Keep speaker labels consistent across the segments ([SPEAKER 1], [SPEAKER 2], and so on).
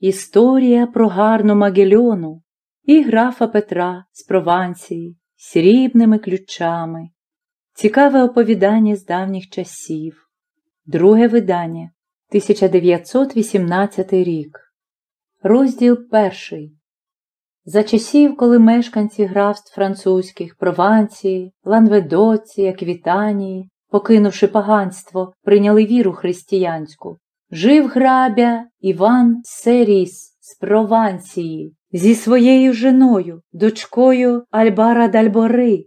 [SPEAKER 1] Історія про гарну Магельону і графа Петра з Провансії срібними ключами. Цікаве оповідання з давніх часів. Друге видання 1918 рік. Розділ перший. За часів, коли мешканці графств французьких, Провансії, Ланведоці, Аквітанії, покинувши поганство, прийняли віру християнську, жив грабя Іван Серіс з Провансії зі своєю женою, дочкою Альбара Дальбори.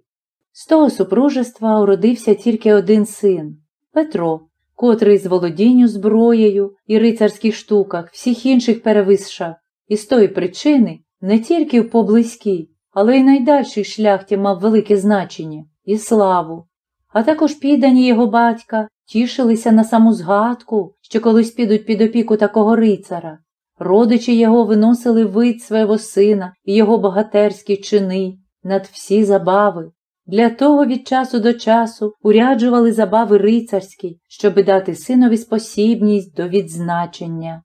[SPEAKER 1] З того супружества уродився тільки один син Петро, котрий з володінню зброєю і рицарських штуках всіх інших перевисшав, і з тої причини не тільки в поблизькій, але й найдальшій шляхті мав велике значення і славу. А також піддані його батька тішилися на саму згадку, що колись підуть під опіку такого рицара. Родичі його виносили вид свого сина і його богатерські чини над всі забави. Для того від часу до часу уряджували забави рицарські, щоби дати синові спосібність до відзначення.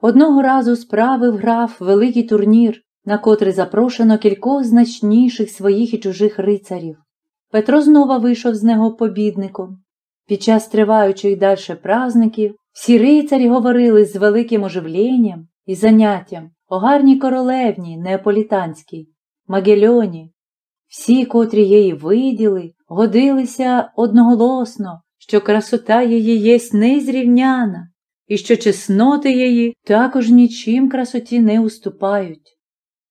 [SPEAKER 1] Одного разу справив граф великий турнір, на котрий запрошено кількох значніших своїх і чужих рицарів. Петро знову вийшов з нього побідником. Під час триваючих далі празників всі рицарі говорили з великим оживленням і заняттям о гарній королевні неаполітанській, Магельоні. Всі, котрі її виділи, годилися одноголосно, що красота її єсть незрівняна, і що чесноти її також нічим красоті не уступають.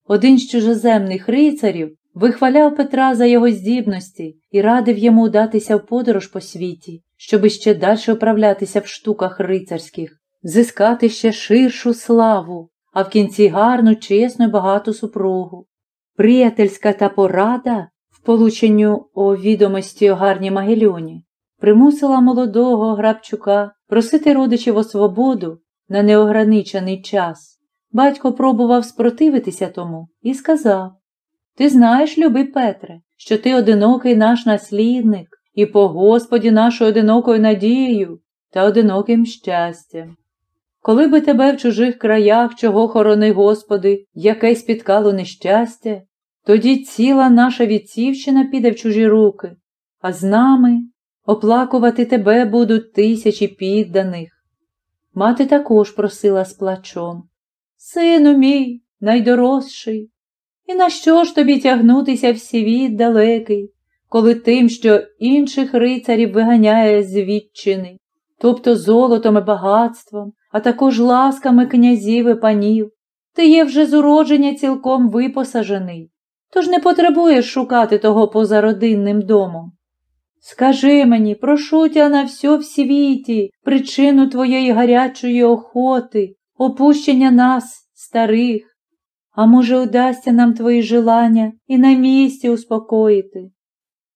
[SPEAKER 1] Один з чужоземних рицарів вихваляв Петра за його здібності і радив йому удатися в подорож по світі, щоби ще далі управлятися в штуках рицарських, зискати ще ширшу славу, а в кінці гарну, чесну і багату супругу. Приятельська та порада в полученню о відомості о гарній Магельоні примусила молодого Грабчука просити родичів о свободу на неограничений час. Батько пробував спротивитися тому і сказав Ти знаєш, любий Петре, що ти одинокий наш наслідник і по Господі нашою одинокою надією та одиноким щастям. Коли би тебе в чужих краях, чого хорони Господи, яке спіткало нещастя, тоді ціла наша відцівщина піде в чужі руки, а з нами оплакувати тебе будуть тисячі підданих. Мати також просила з плачом. Сину мій, найдорожчий, і на що ж тобі тягнутися в світ далекий, коли тим, що інших рицарів виганяє з відчини, тобто золотом і багатством, а також ласками князів і панів, ти є вже з уродження цілком випосажений, тож не потребуєш шукати того поза родинним домом. Скажи мені, прошу тя на все в світі, причину твоєї гарячої охоти, опущення нас, старих, а може, удасться нам твої желання і на місці успокоїти.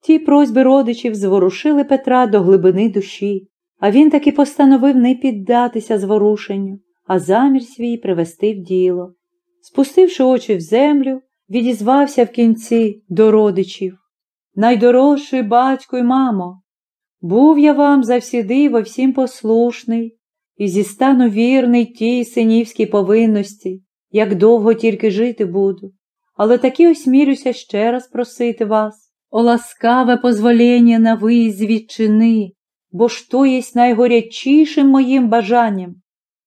[SPEAKER 1] Ті просьби родичів зворушили Петра до глибини душі, а він таки постановив не піддатися зворушенню, а замір свій привести в діло. Спустивши очі в землю, відізвався в кінці до родичів. Найдорожчий батько й мамо, був я вам завсіди во всім послушний і зі стану вірний тій синівській повинності, як довго тільки жити буду, але таки осмілюся ще раз просити вас о ласкаве позволення на виїзд відчини, бо ж то єсть найгорячішим моїм бажанням.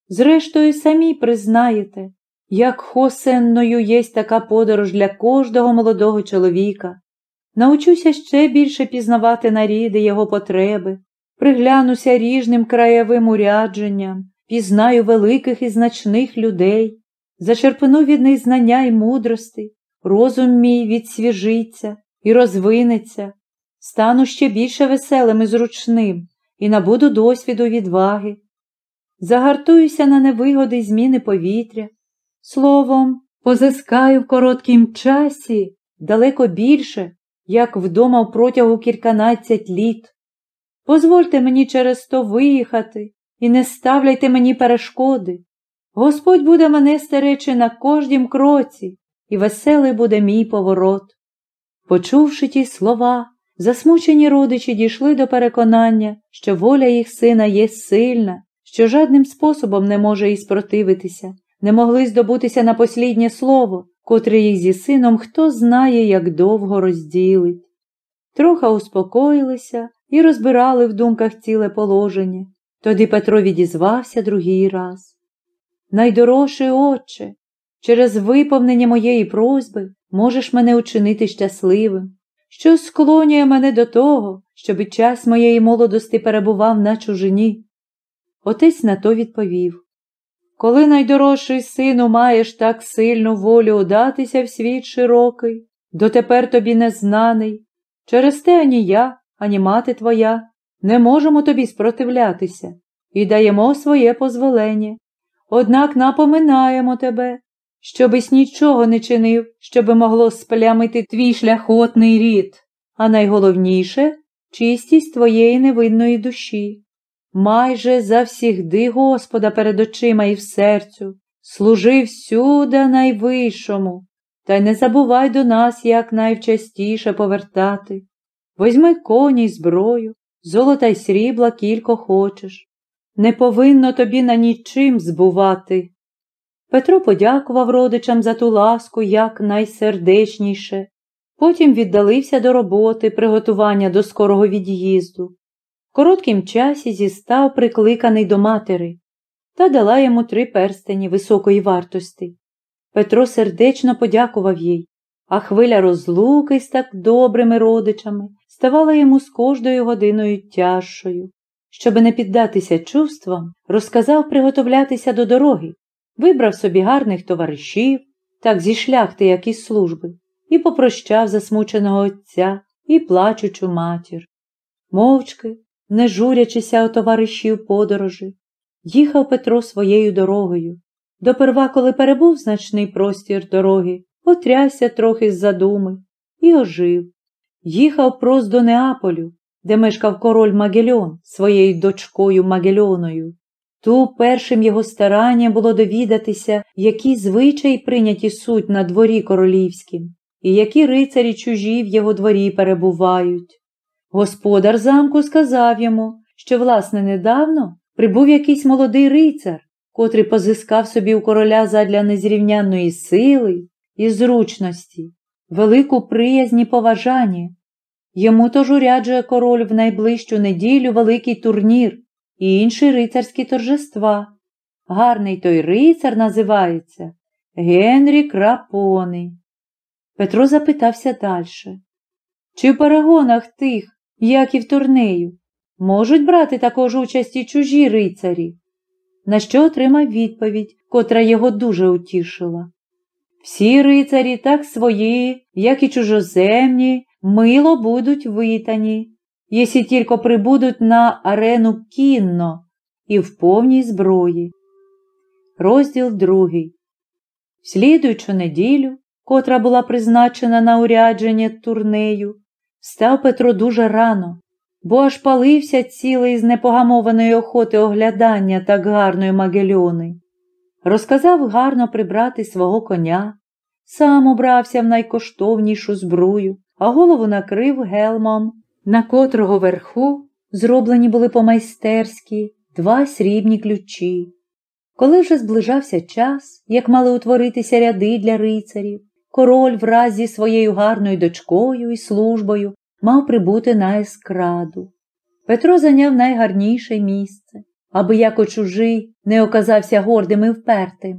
[SPEAKER 1] Зрештою, самі признаєте, як хосенною єсть така подорож для кожного молодого чоловіка. Научуся ще більше пізнавати наріди його потреби, приглянуся ріжним краєвим урядженням, пізнаю великих і значних людей, зачерпну від них знання й мудрости, розум мій відсвіжиться і розвинеться, стану ще більше веселим і зручним і набуду досвіду відваги. Загартуюся на невигоди й зміни повітря, словом, позискаю в короткім часі далеко більше, як вдома протягу кільканадцять літ. Позвольте мені через то виїхати і не ставляйте мені перешкоди. Господь буде мене стеречи на кожнім кроці, і веселий буде мій поворот. Почувши ті слова, засмучені родичі дійшли до переконання, що воля їх сина є сильна, що жадним способом не може їй спротивитися, не могли здобутися на посліднє слово, котре їх зі сином хто знає, як довго розділить. Троха успокоїлися і розбирали в думках ціле положення. Тоді Петро відізвався другий раз. Найдорожчий отче, через виповнення моєї просьби можеш мене учинити щасливим, що склонює мене до того, що під час моєї молодості перебував на чужині. Отець на то відповів Коли найдорожчий сину маєш так сильну волю удатися в світ широкий, дотепер тобі незнаний, через те ані я, ані мати твоя не можемо тобі спротивлятися і даємо своє позволення. Однак напоминаємо тебе, щобись нічого не чинив, щоби могло сплямити твій шляхотний рід, а найголовніше чистість твоєї невинної душі. Майже завсігди Господа перед очима і в серцю, служи всюди найвищому, та й не забувай до нас як найчастіше повертати. Возьми коні й зброю, золота й срібла кілько хочеш. Не повинно тобі на нічим збувати. Петро подякував родичам за ту ласку як потім віддалився до роботи, приготування до скорого від'їзду. В короткім часі зістав прикликаний до матери та дала йому три перстені високої вартості. Петро сердечно подякував їй, а хвиля розлуки з так добрими родичами ставала йому з кожною годиною тяжшою. Щоби не піддатися чувствам, розказав приготовлятися до дороги, вибрав собі гарних товаришів, так зі шляхти, як із служби, і попрощав засмученого отця і плачучу матір. Мовчки, не журячися у товаришів подорожі, їхав Петро своєю дорогою. Доперва, коли перебув значний простір дороги, отрясся трохи з задуми і ожив. Їхав прос до Неаполю, де мешкав король Магельон своєю дочкою Магельоною. Ту першим його старанням було довідатися, які звичаї прийняті суть на дворі королівським, і які рицарі чужі в його дворі перебувають. Господар замку сказав йому, що, власне, недавно прибув якийсь молодий рицар, котрий позискав собі у короля задля незрівнянної сили і зручності, велику приязнь і поважання. Йому тож уряджує король в найближчу неділю великий турнір і інші рицарські торжества. Гарний той рицар називається Генрі Крапони. Петро запитався далі. Чи в перегонах тих, як і в турнею, можуть брати також участь і чужі рицарі? На що отримав відповідь, котра його дуже утішила. Всі рицарі так свої, як і чужоземні, мило будуть витані, якщо тільки прибудуть на арену кінно і в повній зброї. Розділ другий. В слідуючу неділю, котра була призначена на урядження турнею, став Петро дуже рано, бо аж палився цілий з непогамованої охоти оглядання так гарної Магельони. Розказав гарно прибрати свого коня, сам убрався в найкоштовнішу збрую, а голову накрив гелмом, на котрого верху зроблені були по-майстерськи два срібні ключі. Коли вже зближався час, як мали утворитися ряди для рицарів, король враз зі своєю гарною дочкою і службою мав прибути на ескраду. Петро зайняв найгарніше місце, аби яко чужий не оказався гордим і впертим.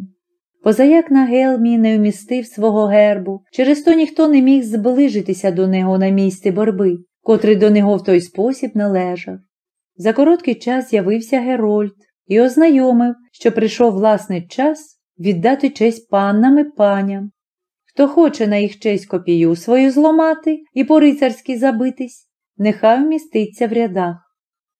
[SPEAKER 1] Позаяк на гелмі не вмістив свого гербу, через то ніхто не міг зближитися до нього на місці борби, котрий до нього в той спосіб належав. За короткий час з'явився Герольд і ознайомив, що прийшов власний час віддати честь паннам і паням. Хто хоче на їх честь копію свою зломати і по рицарськи забитись, нехай вміститься в рядах.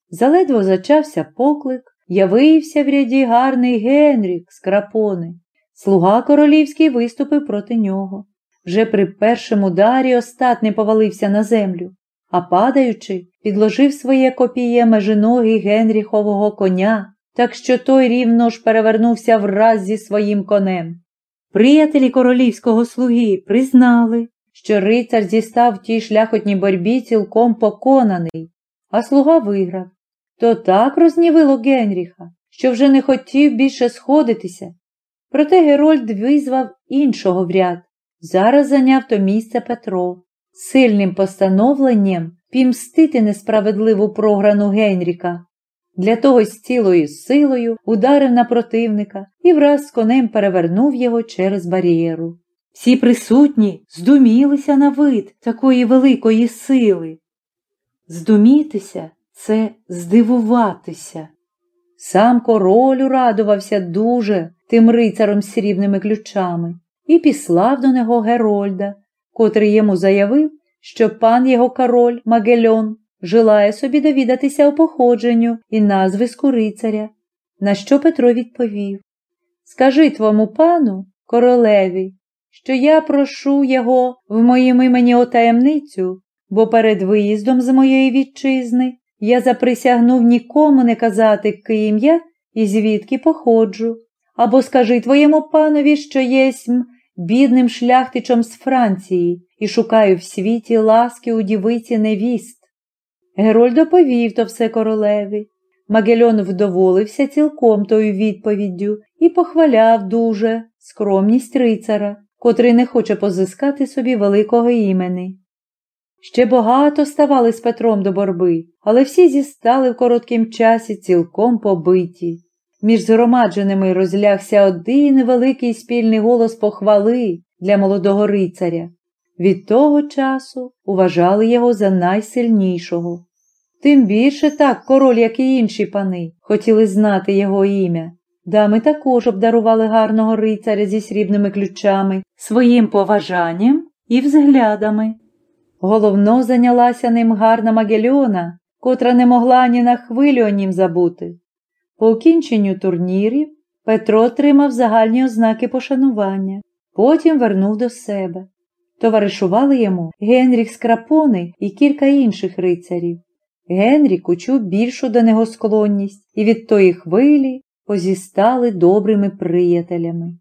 [SPEAKER 1] Заледво зачався поклик, явився в ряді гарний Генрік з крапони. Слуга королівський виступив проти нього. Вже при першому ударі остатний повалився на землю, а падаючи, підложив своє копіє межи ноги Генріхового коня, так що той рівно ж перевернувся враз зі своїм конем. Приятелі королівського слуги признали, що рицар зістав в тій шляхотній борьбі цілком поконаний, а слуга виграв. То так рознівило Генріха, що вже не хотів більше сходитися Проте Герольд визвав іншого в ряд. Зараз зайняв то місце Петро, сильним постановленням пімстити несправедливу програну Генріка. Для того з цілою силою ударив на противника і враз з конем перевернув його через бар'єру. Всі присутні здумілися на вид такої великої сили. Здумітися це здивуватися. Сам король урадувався дуже тим рицаром з срібними ключами і післав до нього Герольда, котрий йому заявив, що пан його король Магельон желає собі довідатися у походженню і назвиску рицаря, на що Петро відповів. Скажи твому пану, королеві, що я прошу його в моїм імені о таємницю, бо перед виїздом з моєї вітчизни я заприсягнув нікому не казати, ким я і звідки походжу. Або скажи твоєму панові, що єсмь бідним шляхтичом з Франції і шукаю в світі ласки у дівиці невіст. Герольд доповів то все королеві. Магельон вдоволився цілком тою відповіддю і похваляв дуже скромність рицара, котрий не хоче позискати собі великого імени. Ще багато ставали з Петром до борби, але всі зістали в короткім часі цілком побиті. Між згромадженими розлягся один великий спільний голос похвали для молодого рицаря. Від того часу уважали його за найсильнішого. Тим більше так король, як і інші пани, хотіли знати його ім'я. Дами також обдарували гарного рицаря зі срібними ключами, своїм поважанням і взглядами. Головно зайнялася ним гарна Магельона, котра не могла ні на хвилю о нім забути. По окінченню турнірів Петро отримав загальні ознаки пошанування, потім вернув до себе. Товаришували йому Генріх Скрапони і кілька інших рицарів. Генрік учув більшу до нього склонність і від тої хвилі позістали добрими приятелями.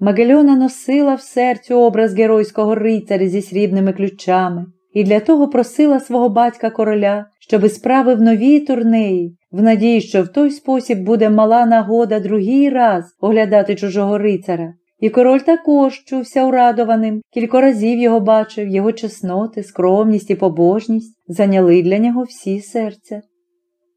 [SPEAKER 1] Магельона носила в серці образ геройського рицаря зі срібними ключами і для того просила свого батька короля, щоби справив нові турнеї, в надії, що в той спосіб буде мала нагода другий раз оглядати чужого рицара. І король також чувся урадованим, кілька разів його бачив, його чесноти, скромність і побожність зайняли для нього всі серця.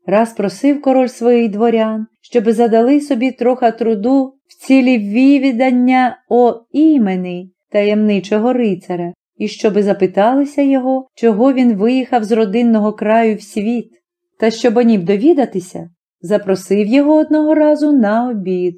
[SPEAKER 1] Раз просив король своїх дворян, щоби задали собі трохи труду в цілі вивідання о імені таємничого рицаря, і щоби запиталися його, чого він виїхав з родинного краю в світ, та щоб оніб довідатися, запросив його одного разу на обід.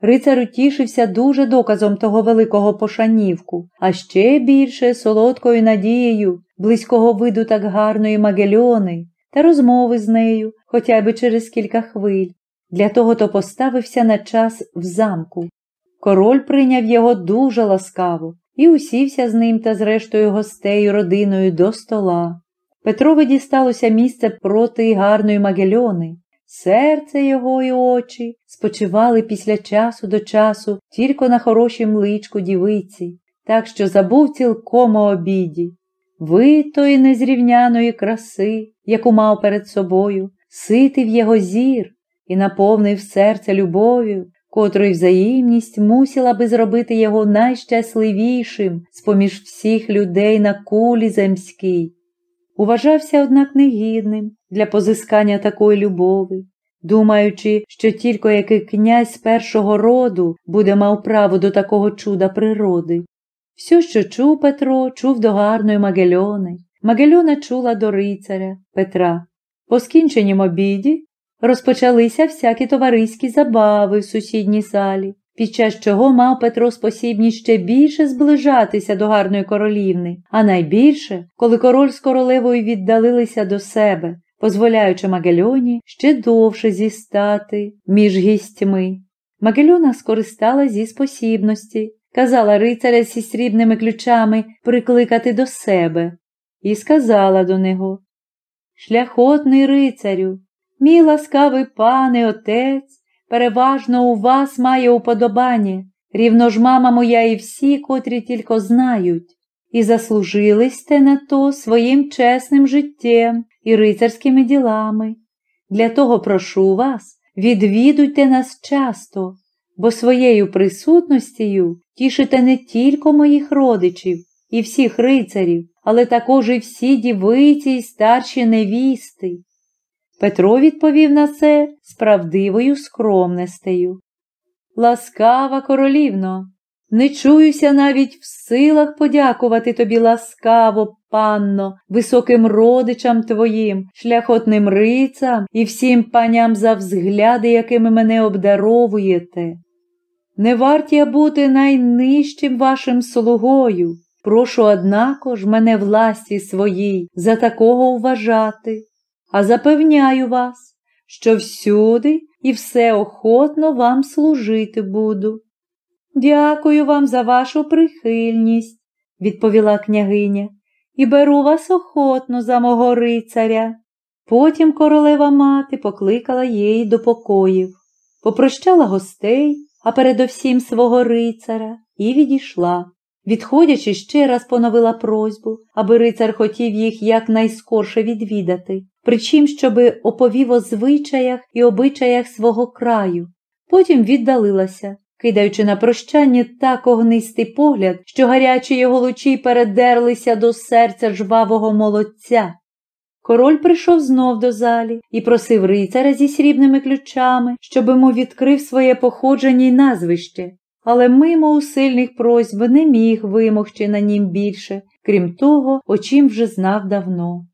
[SPEAKER 1] Рицар утішився дуже доказом того великого пошанівку, а ще більше солодкою надією близького виду так гарної Магельони та розмови з нею, хоча б через кілька хвиль. Для того то поставився на час в замку. Король прийняв його дуже ласкаво і усівся з ним та з рештою гостей родиною до стола. Петрові дісталося місце проти гарної Магельони. Серце його і очі спочивали після часу до часу тільки на хорошім личку дівиці, так що забув цілком у обіді. Витої незрівняної краси, яку мав перед собою, ситив його зір і наповнив серце любов'ю, котрою взаємність мусила би зробити його найщасливішим з поміж всіх людей на кулі земській. Уважався, однак, негідним для позискання такої любові, думаючи, що тільки який князь першого роду буде мав право до такого чуда природи. Все, що чув Петро, чув до гарної Магельони. Магельона чула до рицаря Петра. По скінченнім обіді розпочалися всякі товариські забави в сусідній залі, під час чого мав Петро спосібність ще більше зближатися до гарної королівни, а найбільше, коли король з королевою віддалилися до себе, дозволяючи Магельоні ще довше зістати між гістьми. Магельона скористала зі спосібності, казала рицаря зі срібними ключами прикликати до себе, і сказала до нього Шляхотний рицарю, мій ласкавий пане отець, переважно у вас має уподобання, рівно ж мама моя і всі, котрі тільки знають, і заслужили сте на то своїм чесним життям і рицарськими ділами. Для того прошу вас, відвідуйте нас часто, бо своєю присутностію тішите не тільки моїх родичів і всіх рицарів, але також і всі дівиці й старші невісти. Петро відповів на це з правдивою скромнестею. Ласкава королівно, не чуюся навіть в силах подякувати тобі ласкаво, панно, високим родичам твоїм, шляхотним рицам і всім паням за взгляди, якими мене обдаровуєте. Не варт я бути найнижчим вашим слугою. Прошу, однако ж, мене власті своїй за такого вважати, а запевняю вас, що всюди і все охотно вам служити буду. Дякую вам за вашу прихильність, відповіла княгиня, і беру вас охотно за мого рицаря. Потім королева мати покликала її до покоїв, попрощала гостей, а передовсім свого рицаря, і відійшла. Відходячи, ще раз поновила просьбу, аби рицар хотів їх якнайскорше відвідати, причим, щоби оповів о звичаях і обичаях свого краю. Потім віддалилася, кидаючи на прощання так огнистий погляд, що гарячі його лучі передерлися до серця жвавого молодця. Король прийшов знов до залі і просив рицаря зі срібними ключами, щоб йому відкрив своє походження й назвище, але мимо усильних просьб не міг вимогчи на нім більше, крім того, о чим вже знав давно.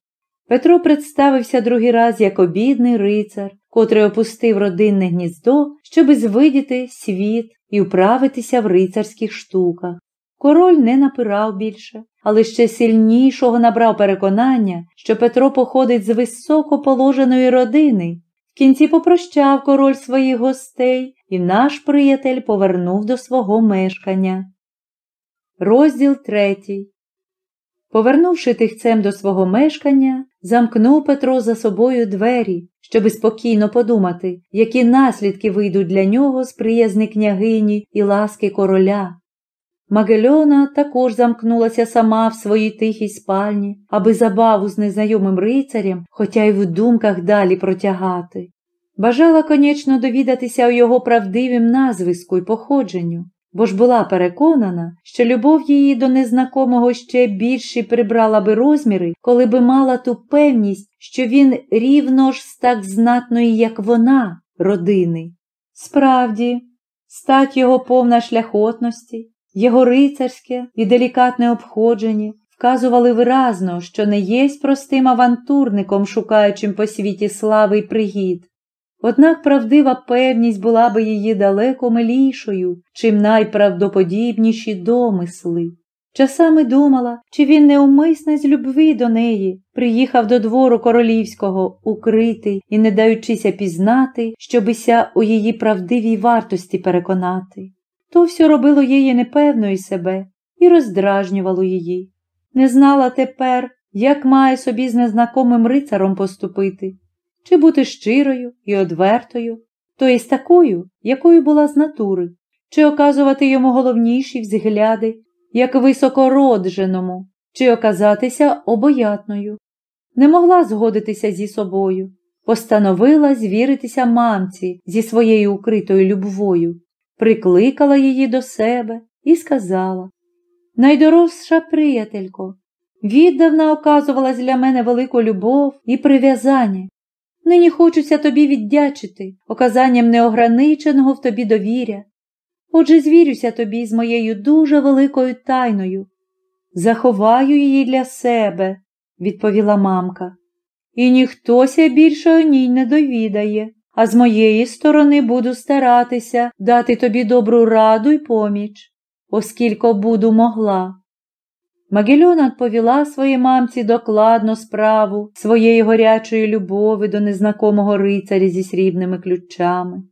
[SPEAKER 1] Петро представився другий раз як обідний рицар, котрий опустив родинне гніздо, щоби звидіти світ і вправитися в рицарських штуках. Король не напирав більше, але ще сильнішого набрав переконання, що Петро походить з високо положеної родини. В кінці попрощав король своїх гостей, і наш приятель повернув до свого мешкання. Розділ третій. Повернувши тихцем до свого мешкання, замкнув Петро за собою двері, щоби спокійно подумати, які наслідки вийдуть для нього з приязни княгині і ласки короля. Магельона також замкнулася сама в своїй тихій спальні, аби забаву з незнайомим рицарем, хоча й в думках далі протягати. Бажала, конечно, довідатися у його правдивім назвиску й походженню, бо ж була переконана, що любов її до незнакомого ще більше прибрала би розміри, коли би мала ту певність, що він рівно ж з так знатної, як вона, родини. Справді, стать його повна шляхотності, його рицарське і делікатне обходження вказували виразно, що не єсть простим авантурником, шукаючим по світі слави й пригід. Однак правдива певність була би її далеко милішою, чим найправдоподібніші домисли. Часами думала, чи він неумисне з любви до неї приїхав до двору королівського, укритий і не даючися пізнати, щобися у її правдивій вартості переконати. То все робило її непевною себе і роздражнювало її. Не знала тепер, як має собі з незнакомим рицаром поступити чи бути щирою і одвертою, то єсть такою, якою була з натури, чи оказувати йому головніші взгляди, як високородженому, чи оказатися обоятною. Не могла згодитися зі собою, постановила звіритися мамці зі своєю укритою любвою, прикликала її до себе і сказала Найдорожча приятелько, віддавна оказувалась для мене велику любов і прив'язання, Нині хочуся тобі віддячити оказанням неограниченого в тобі довіря. Отже, звірюся тобі з моєю дуже великою тайною. Заховаю її для себе, відповіла мамка. І ніхтося більше о ній не довідає, а з моєї сторони буду старатися дати тобі добру раду й поміч, оскільки буду могла. Магельона відповіла своїй мамці докладно справу своєї горячої любові до незнакомого рицаря зі срібними ключами.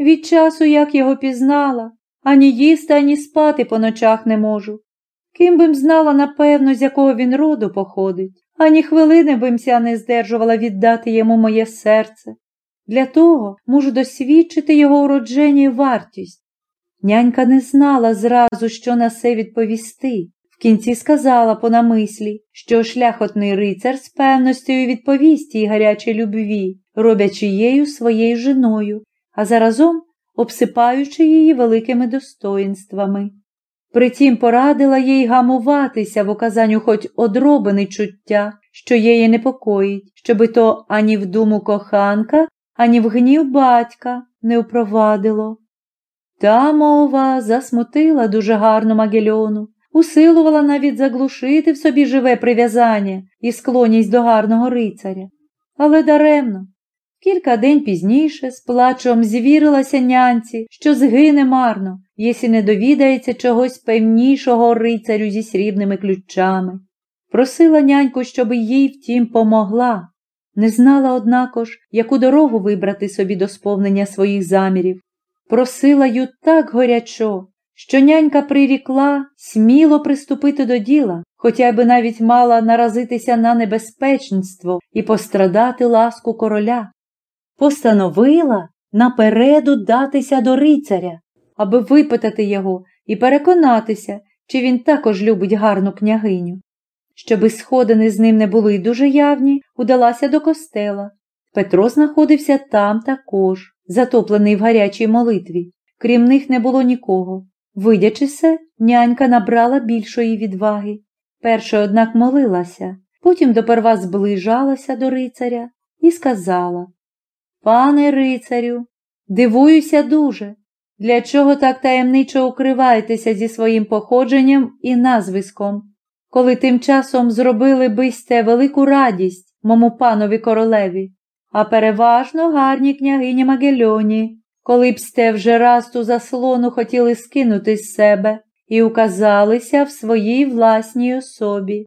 [SPEAKER 1] Від часу, як його пізнала, ані їсти, ані спати по ночах не можу. Ким бим знала, напевно, з якого він роду походить, ані хвилини бимся не здержувала віддати йому моє серце. Для того можу досвідчити його уродження і вартість. Нянька не знала зразу, що на це відповісти. В кінці сказала по намислі, що шляхотний рицар з певностю відповість їй гарячій любві, роблячи її своєю жіною, а заразом обсипаючи її великими достоїнствами. Притім порадила їй гамуватися в оказанню хоч одробини чуття, що її непокоїть, щоби то ані в думу коханка, ані в гнів батька не впровадило. Та мова засмутила дуже гарно Магельону, усилувала навіть заглушити в собі живе прив'язання і склонність до гарного рицаря. Але даремно. Кілька день пізніше з плачом звірилася нянці, що згине марно, якщо не довідається чогось певнішого рицарю зі срібними ключами. Просила няньку, щоб їй втім помогла. Не знала, однако ж, яку дорогу вибрати собі до сповнення своїх замірів. Просила ю так горячо, що нянька прирікла сміло приступити до діла, хоча би навіть мала наразитися на небезпечництво і пострадати ласку короля. Постановила напереду датися до рицаря, аби випитати його і переконатися, чи він також любить гарну княгиню. Щоби сходини з ним не були дуже явні, удалася до костела. Петро знаходився там також, затоплений в гарячій молитві. Крім них не було нікого. Видячи се, нянька набрала більшої відваги. Перша, однак, молилася, потім доперва зближалася до рицаря і сказала Пане рицарю, дивуюся дуже, для чого так таємничо укриваєтеся зі своїм походженням і назвиском, коли тим часом зробили бисте велику радість мому панові королеві, а переважно гарні княгині Магельоні, коли б сте вже раз ту заслону хотіли скинути з себе і указалися в своїй власній особі.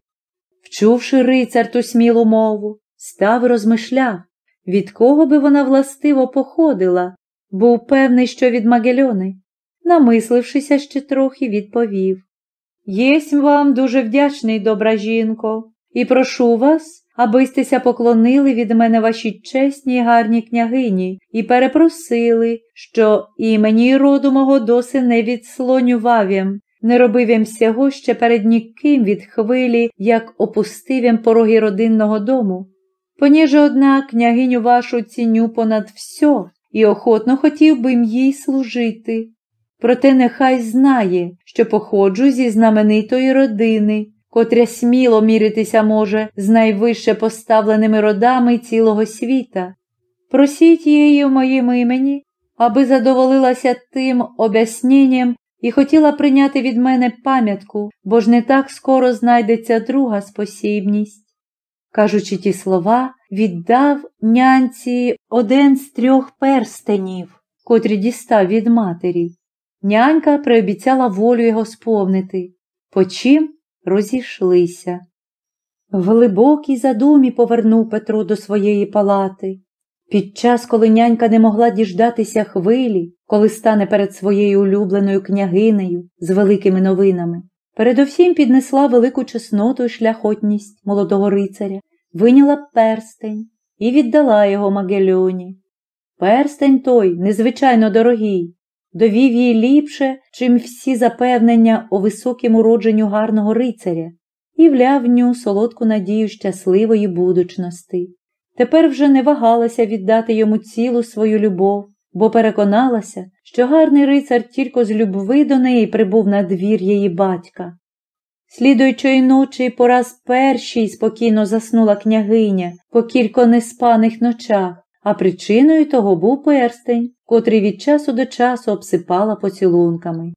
[SPEAKER 1] Вчувши рицар ту смілу мову, став розмишляв, від кого би вона властиво походила, був певний, що від Магельони. Намислившися ще трохи, відповів Єсмь вам дуже вдячний, добра жінко, і прошу вас, абистеся поклонили від мене вашій чесній і гарній княгині і перепросили, що імені роду мого доси не відслонював ям, не робив ям сього ще перед ніким від хвилі, як опустив ям пороги родинного дому. Поніже, однак, княгиню вашу ціню понад все і охотно хотів би їй служити. Проте нехай знає, що походжу зі знаменитої родини, котря сміло міритися може з найвище поставленими родами цілого світа. Просіть її в моїм імені, аби задоволилася тим об'ясненням і хотіла прийняти від мене пам'ятку, бо ж не так скоро знайдеться друга спосібність. Кажучи ті слова, віддав нянці один з трьох перстенів, котрі дістав від матері. Нянька приобіцяла волю його сповнити, почим розійшлися. В глибокій задумі повернув Петро до своєї палати. Під час, коли нянька не могла діждатися хвилі, коли стане перед своєю улюбленою княгинею з великими новинами, передовсім піднесла велику чесноту і шляхотність молодого рицаря, виняла перстень і віддала його Магельоні. Перстень той, незвичайно дорогий, довів їй ліпше, чим всі запевнення у високім уродженню гарного рицаря, і вляв ню солодку надію щасливої будучності. Тепер вже не вагалася віддати йому цілу свою любов, бо переконалася, що гарний рицар тільки з любви до неї прибув на двір її батька. Слідуючої ночі по раз першій спокійно заснула княгиня по кілько неспаних ночах, а причиною того був перстень, котрий від часу до часу обсипала поцілунками.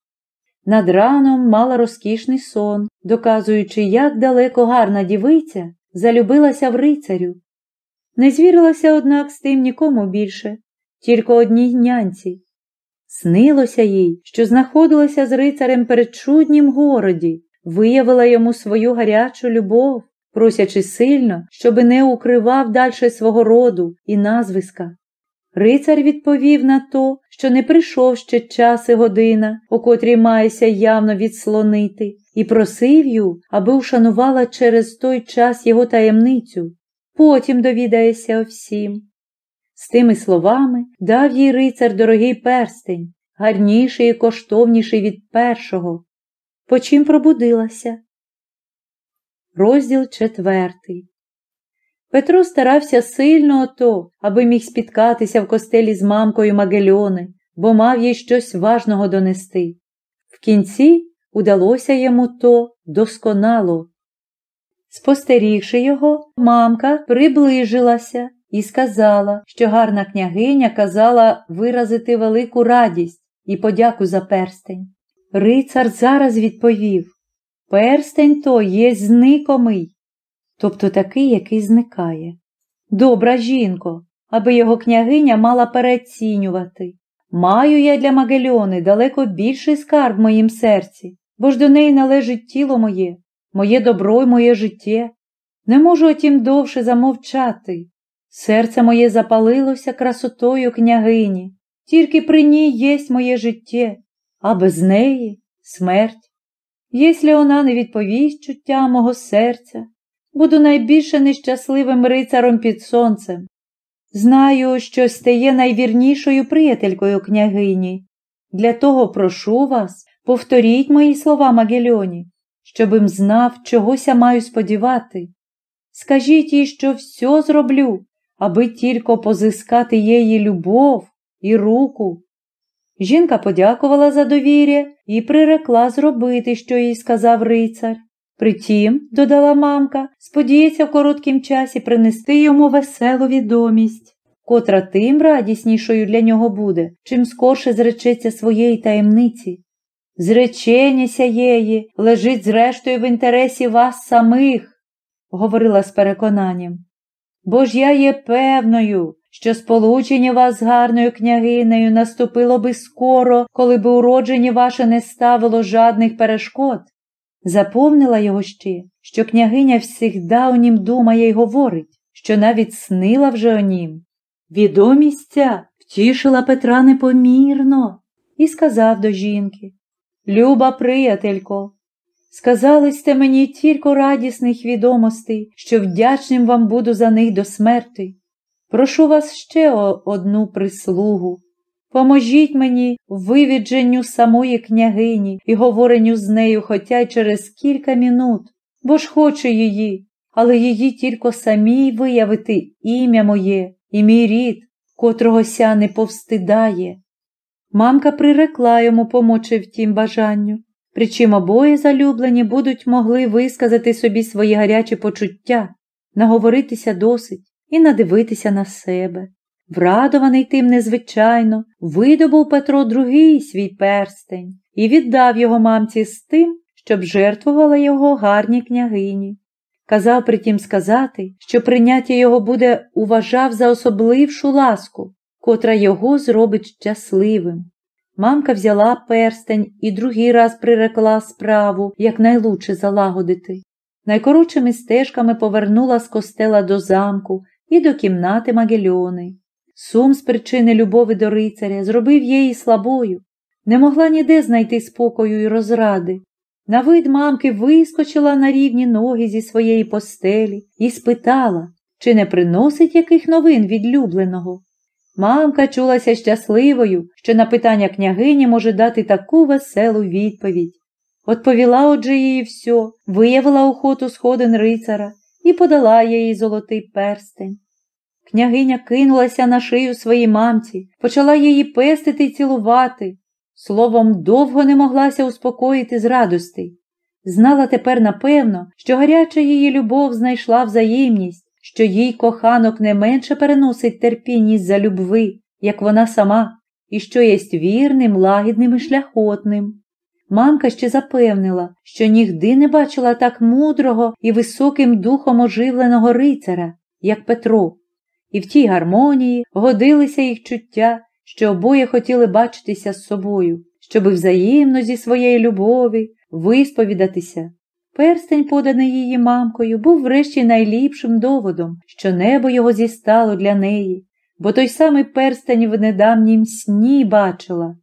[SPEAKER 1] Над раном мала розкішний сон, доказуючи, як далеко гарна дівиця залюбилася в рицарю. Не звірилася, однак, з тим нікому більше, тільки одній нянці. Снилося їй, що знаходилася з рицарем перед чуднім городі, виявила йому свою гарячу любов, просячи сильно, щоби не укривав дальше свого роду і назвиска. Рицар відповів на то, що не прийшов ще час і година, у котрій мається явно відслонити, і просив ю, аби ушанувала через той час його таємницю. Потім довідається всім. З тими словами дав їй рицар дорогий перстень, гарніший і коштовніший від першого. Почим пробудилася. Розділ четвертий. Петро старався сильно ото, аби міг спіткатися в костелі з мамкою Магельони, бо мав їй щось важного донести. В кінці удалося йому то досконало. Спостерігши його, мамка приближилася і сказала, що гарна княгиня казала виразити велику радість і подяку за перстень. Рицар зараз відповів Перстень то є зникомий, тобто такий, який зникає. Добра жінко, аби його княгиня мала перецінювати. Маю я для Магельони далеко більший скарб в моїм серці, бо ж до неї належить тіло моє, моє добро й моє життя. Не можу отім довше замовчати. Серце моє запалилося красотою княгині, тільки при ній єсть моє життя, а без неї смерть. Єслі вона не відповість чуття мого серця, буду найбільше нещасливим рицаром під сонцем. Знаю, що стає найвірнішою приятелькою княгині. Для того прошу вас, повторіть мої слова Магельоні, щобим знав, чогося маю сподівати. Скажіть їй, що все зроблю, аби тільки позискати її любов і руку. Жінка подякувала за довір'я і прирекла зробити, що їй сказав рицар. Притім, додала мамка, сподіється в короткім часі принести йому веселу відомість, котра тим радіснішою для нього буде, чим скорше зречеться своєї таємниці. Зречення сяєї лежить зрештою в інтересі вас самих, говорила з переконанням. Бо ж я є певною, що сполучення вас з гарною княгинею наступило би скоро, коли би уродження ваше не ставило жадних перешкод. Заповнила його ще, що княгиня всігда о нім думає й говорить, що навіть снила вже о нім. Відомість ця втішила Петра непомірно і сказав до жінки Люба приятелько, сказали сте мені тільки радісних відомостей, що вдячним вам буду за них до смерти. Прошу вас ще одну прислугу. Поможіть мені вивідженню самої княгині і говоренню з нею хоча й через кілька минут, бо ж хочу її, але її тільки самій виявити ім'я моє і мій рід, котрого ся не повстидає. Мамка прирекла йому помочи в тім бажанню, причим обоє залюблені будуть могли висказати собі свої гарячі почуття, наговоритися досить і надивитися на себе. Врадований тим незвичайно, видобув Петро другий свій перстень і віддав його мамці з тим, щоб жертвувала його гарній княгині. Казав притім сказати, що прийняття його буде уважав за особлившу ласку, котра його зробить щасливим. Мамка взяла перстень і другий раз прирекла справу, як найлучше залагодити. Найкоротшими стежками повернула з костела до замку і до кімнати Магельони. Сум з причини любові до рицаря зробив її слабою, не могла ніде знайти спокою і розради. На вид мамки вискочила на рівні ноги зі своєї постелі і спитала, чи не приносить яких новин від любленого. Мамка чулася щасливою, що на питання княгині може дати таку веселу відповідь. Отповіла отже їй все, виявила охоту сходин рицара і подала їй золотий перстень. Княгиня кинулася на шию своїй мамці, почала її пестити й цілувати. Словом, довго не моглася успокоїти з радостей. Знала тепер напевно, що гаряча її любов знайшла взаємність, що їй коханок не менше переносить терпінність за любви, як вона сама, і що єсть вірним, лагідним і шляхотним. Мамка ще запевнила, що нігди не бачила так мудрого і високим духом оживленого рицаря, як Петро, і в тій гармонії годилися їх чуття, що обоє хотіли бачитися з собою, щоби взаємно зі своєї любові висповідатися. Перстень, поданий її мамкою, був врешті найліпшим доводом, що небо його зістало для неї, бо той самий перстень в недавнім сні бачила.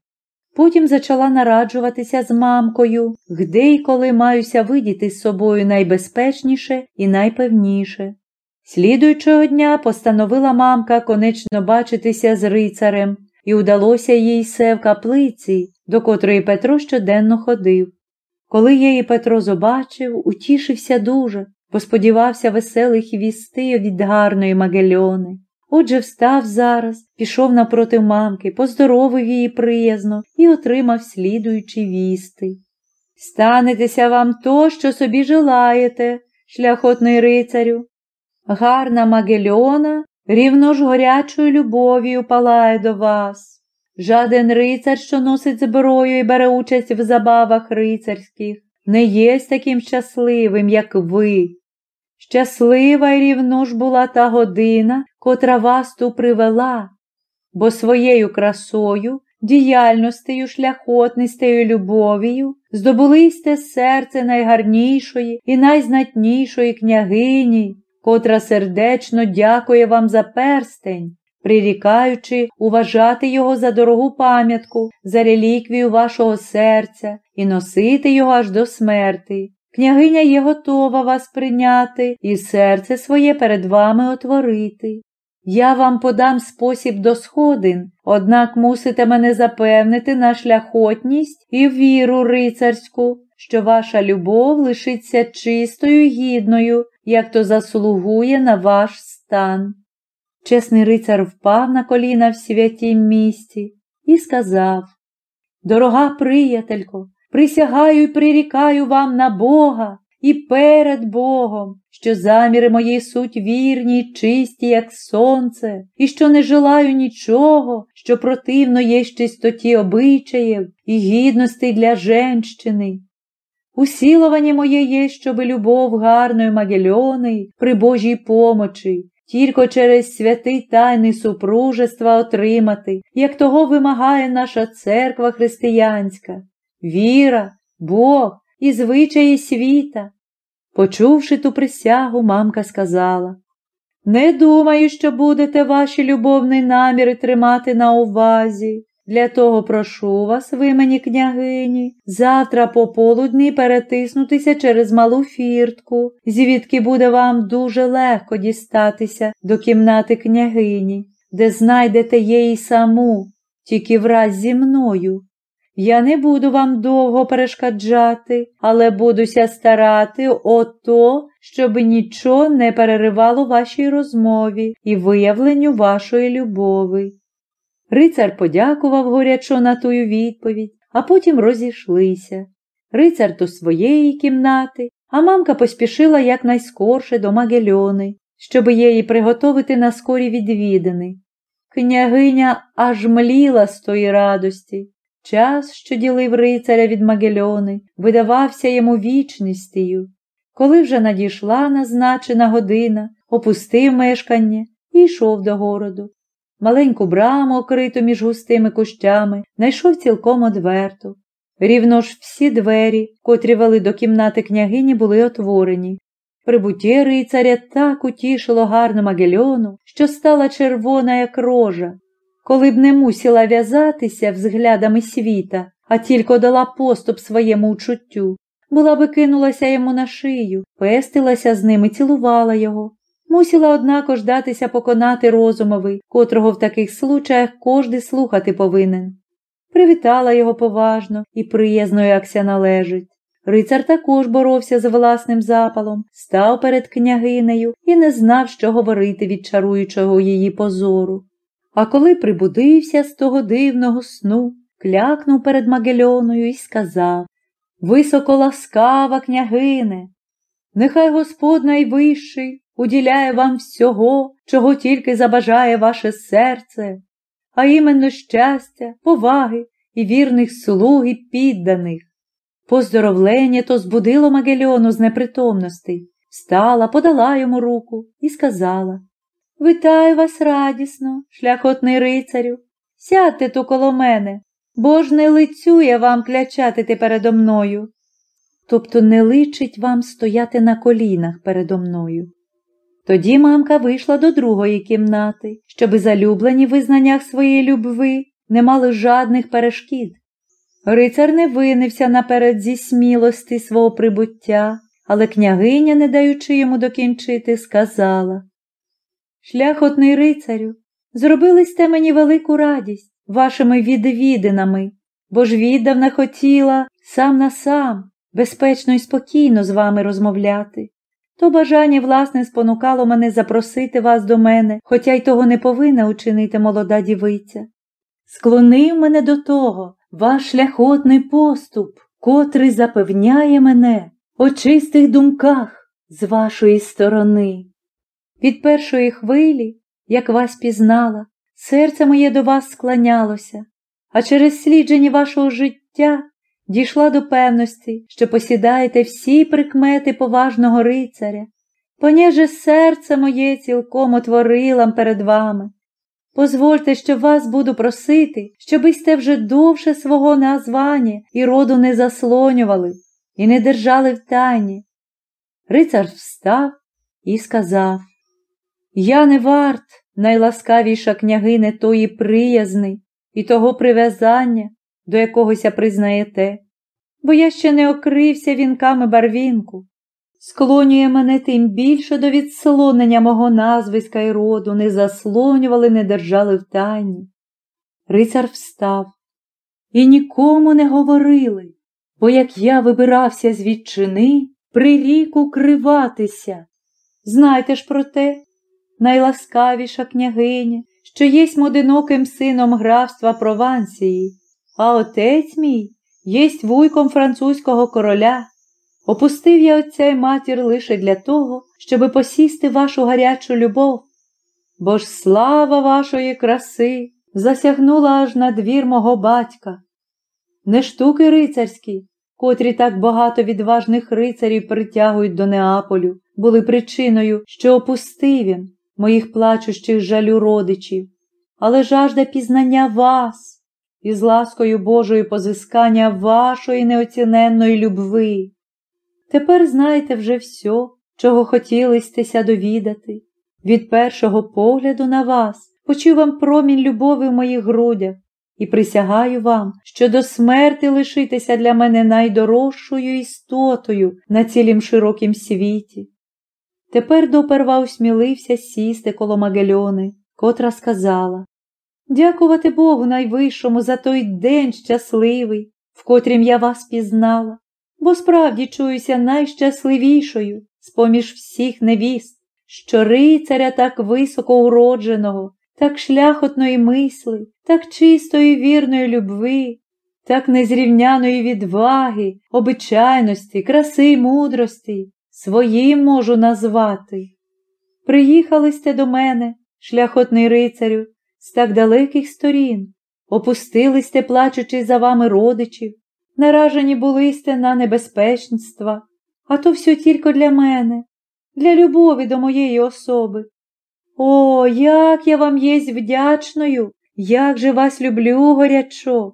[SPEAKER 1] Потім зачала нараджуватися з мамкою, где й коли маюся видіти з собою найбезпечніше і найпевніше. Слідуючого дня постановила мамка конечно бачитися з рицарем, і удалося їй се в каплиці, до котрої Петро щоденно ходив. Коли її Петро побачив, утішився дуже, бо сподівався веселих вістей від гарної Магельони. Отже, встав зараз, пішов напроти мамки, поздоровив її приязно і отримав слідуючі вісти. Станетеся вам то, що собі желаєте, шляхотний рицарю. Гарна Магельона рівно ж горячою любов'ю палає до вас. Жаден рицар, що носить зброю і бере участь в забавах рицарських, не є таким щасливим, як ви. Щаслива й рівно ж була та година, котра вас ту привела, бо своєю красою, діяльностею, шляхотністею любов'ю здобули сте серце найгарнішої і найзнатнішої княгині, котра сердечно дякує вам за перстень, прирікаючи уважати його за дорогу пам'ятку, за реліквію вашого серця і носити його аж до смерти. Княгиня є готова вас прийняти і серце своє перед вами отворити. Я вам подам спосіб до сходин, однак мусите мене запевнити на шляхотність і віру рицарську, що ваша любов лишиться чистою гідною, як то заслугує на ваш стан. Чесний рицар впав на коліна в святім місті і сказав Дорога приятелько, присягаю й прирікаю вам на Бога і перед Богом, що заміри мої суть вірні й чисті, як сонце, і що не желаю нічого, що противно є чистоті обичаїв і гідності для женщини. Усілування моє є, щоби любов гарної Магельони при Божій помочі, тільки через святий тайний супружества отримати, як того вимагає наша церква християнська, віра, Бог і звичаї світа. Почувши ту присягу, мамка сказала Не думаю, що будете ваші любовні наміри тримати на увазі. Для того прошу вас, ви мені, княгині, завтра пополудні перетиснутися через малу фіртку, звідки буде вам дуже легко дістатися до кімнати княгині, де знайдете її саму, тільки враз зі мною. Я не буду вам довго перешкоджати, але будуся старати ото, щоб нічого не переривало вашій розмові і виявленню вашої любови. Рицар подякував горячо на тую відповідь, а потім розійшлися. Рицар до своєї кімнати, а мамка поспішила якнайскорше до Магельони, щоб її приготовити на скорі відвідини. Княгиня аж мліла з тої радості. Час, що ділив рицаря від Магельони, видавався йому вічністю. Коли вже надійшла назначена година, опустив мешкання і йшов до городу. Маленьку браму, окриту між густими кущами, знайшов цілком одверту. Рівно ж всі двері, котрі вели до кімнати княгині, були отворені. Прибуття рицаря так утішило гарну Магельону, що стала червона, як рожа. Коли б не мусила в'язатися взглядами світа, а тільки дала поступ своєму учуттю, була би кинулася йому на шию, пестилася з ним і цілувала його. Мусила, однако, ждатися поконати розумовий, котрого в таких случаях кожний слухати повинен. Привітала його поважно і приязно, якся належить. Рицар також боровся з власним запалом, став перед княгинею і не знав, що говорити від чаруючого її позору. А коли прибудився з того дивного сну, клякнув перед Магельоною і сказав Високо ласкава, княгине, нехай Господь найвищий уділяє вам всього, чого тільки забажає ваше серце, а іменно щастя, поваги і вірних слуг і підданих. Поздоровлення то збудило Магельону з непритомності, встала, подала йому руку і сказала Вітаю вас радісно, шляхотний рицарю. Сядьте ту коло мене, бо ж не лицює вам клячати передо мною. Тобто не личить вам стояти на колінах передо мною. Тоді мамка вийшла до другої кімнати, щоби залюблені в визнаннях своєї любви не мали жадних перешкід. Рицар не винився наперед зі смілості свого прибуття, але княгиня, не даючи йому докінчити, сказала Шляхотний рицарю, зробили сте мені велику радість вашими відвідинами, бо ж віддавна хотіла сам на сам, безпечно і спокійно з вами розмовляти. То бажання, власне, спонукало мене запросити вас до мене, хоча й того не повинна учинити молода дівиця. Склонив мене до того ваш шляхотний поступ, котрий запевняє мене о чистих думках з вашої сторони. Від першої хвилі, як вас пізнала, серце моє до вас склонялося, а через слідження вашого життя дійшла до певності, що посідаєте всі прикмети поважного рицаря, понеже серце моє цілком отворилам перед вами. Позвольте, що вас буду просити, щоби сте вже довше свого названня і роду не заслонювали і не держали в тайні. Рицар встав і сказав Я не варт, найласкавіша княгине тої приязни і того прив'язання, до якогося признаєте, бо я ще не окрився вінками барвінку. Склонює мене тим більше до відслонення мого назвиська й роду, не заслонювали, не держали в тайні. Рицар встав і нікому не говорили, бо як я вибирався з відчини, прирік укриватися. Знайте ж про те, найласкавіша княгиня, що єсть одиноким сином графства Провансії, а отець мій єсть вуйком французького короля. Опустив я отця й матір лише для того, щоби посісти вашу гарячу любов, бо ж слава вашої краси засягнула аж на двір мого батька. Не штуки рицарські, котрі так багато відважних рицарів притягують до Неаполю, були причиною, що опустив він моїх плачущих жалю родичів, але жажда пізнання вас і з ласкою Божою позискання вашої неоціненної любви. Тепер знаєте вже все, чого хотілистеся довідати. Від першого погляду на вас почув вам промінь любові в моїх грудях і присягаю вам, що до смерти лишитеся для мене найдорожчою істотою на цілім широкім світі. Тепер доперва усмілився сісти коло Магельони, котра сказала Дякувати Богу найвищому за той день щасливий, в котрім я вас пізнала бо справді чуюся найщасливішою з поміж всіх невіст, що рицаря так високо уродженого, так шляхотної мисли, так чистої вірної любви, так незрівняної відваги, обичайності, краси й мудрості своїм можу назвати. Приїхали сте до мене, шляхотний рицарю, з так далеких сторін, опустилисте, плачучи за вами родичів, наражені були сте на небезпечництва, а то все тільки для мене, для любові до моєї особи. О, як я вам єсть вдячною, як же вас люблю горячо.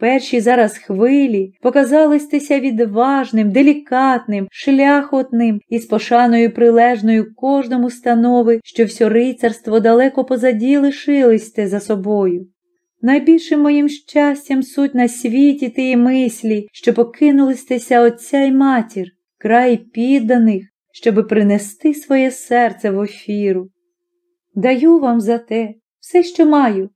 [SPEAKER 1] Перші зараз хвилі показалистеся відважним, делікатним, шляхотним і з пошаною прилежною кожному станови, що все рицарство далеко позаді лишилисте за собою. Найбільшим моїм щастям суть на світі тієї мислі, що покинулистеся отця й матір, край підданих, щоби принести своє серце в офіру. Даю вам за те все, що маю.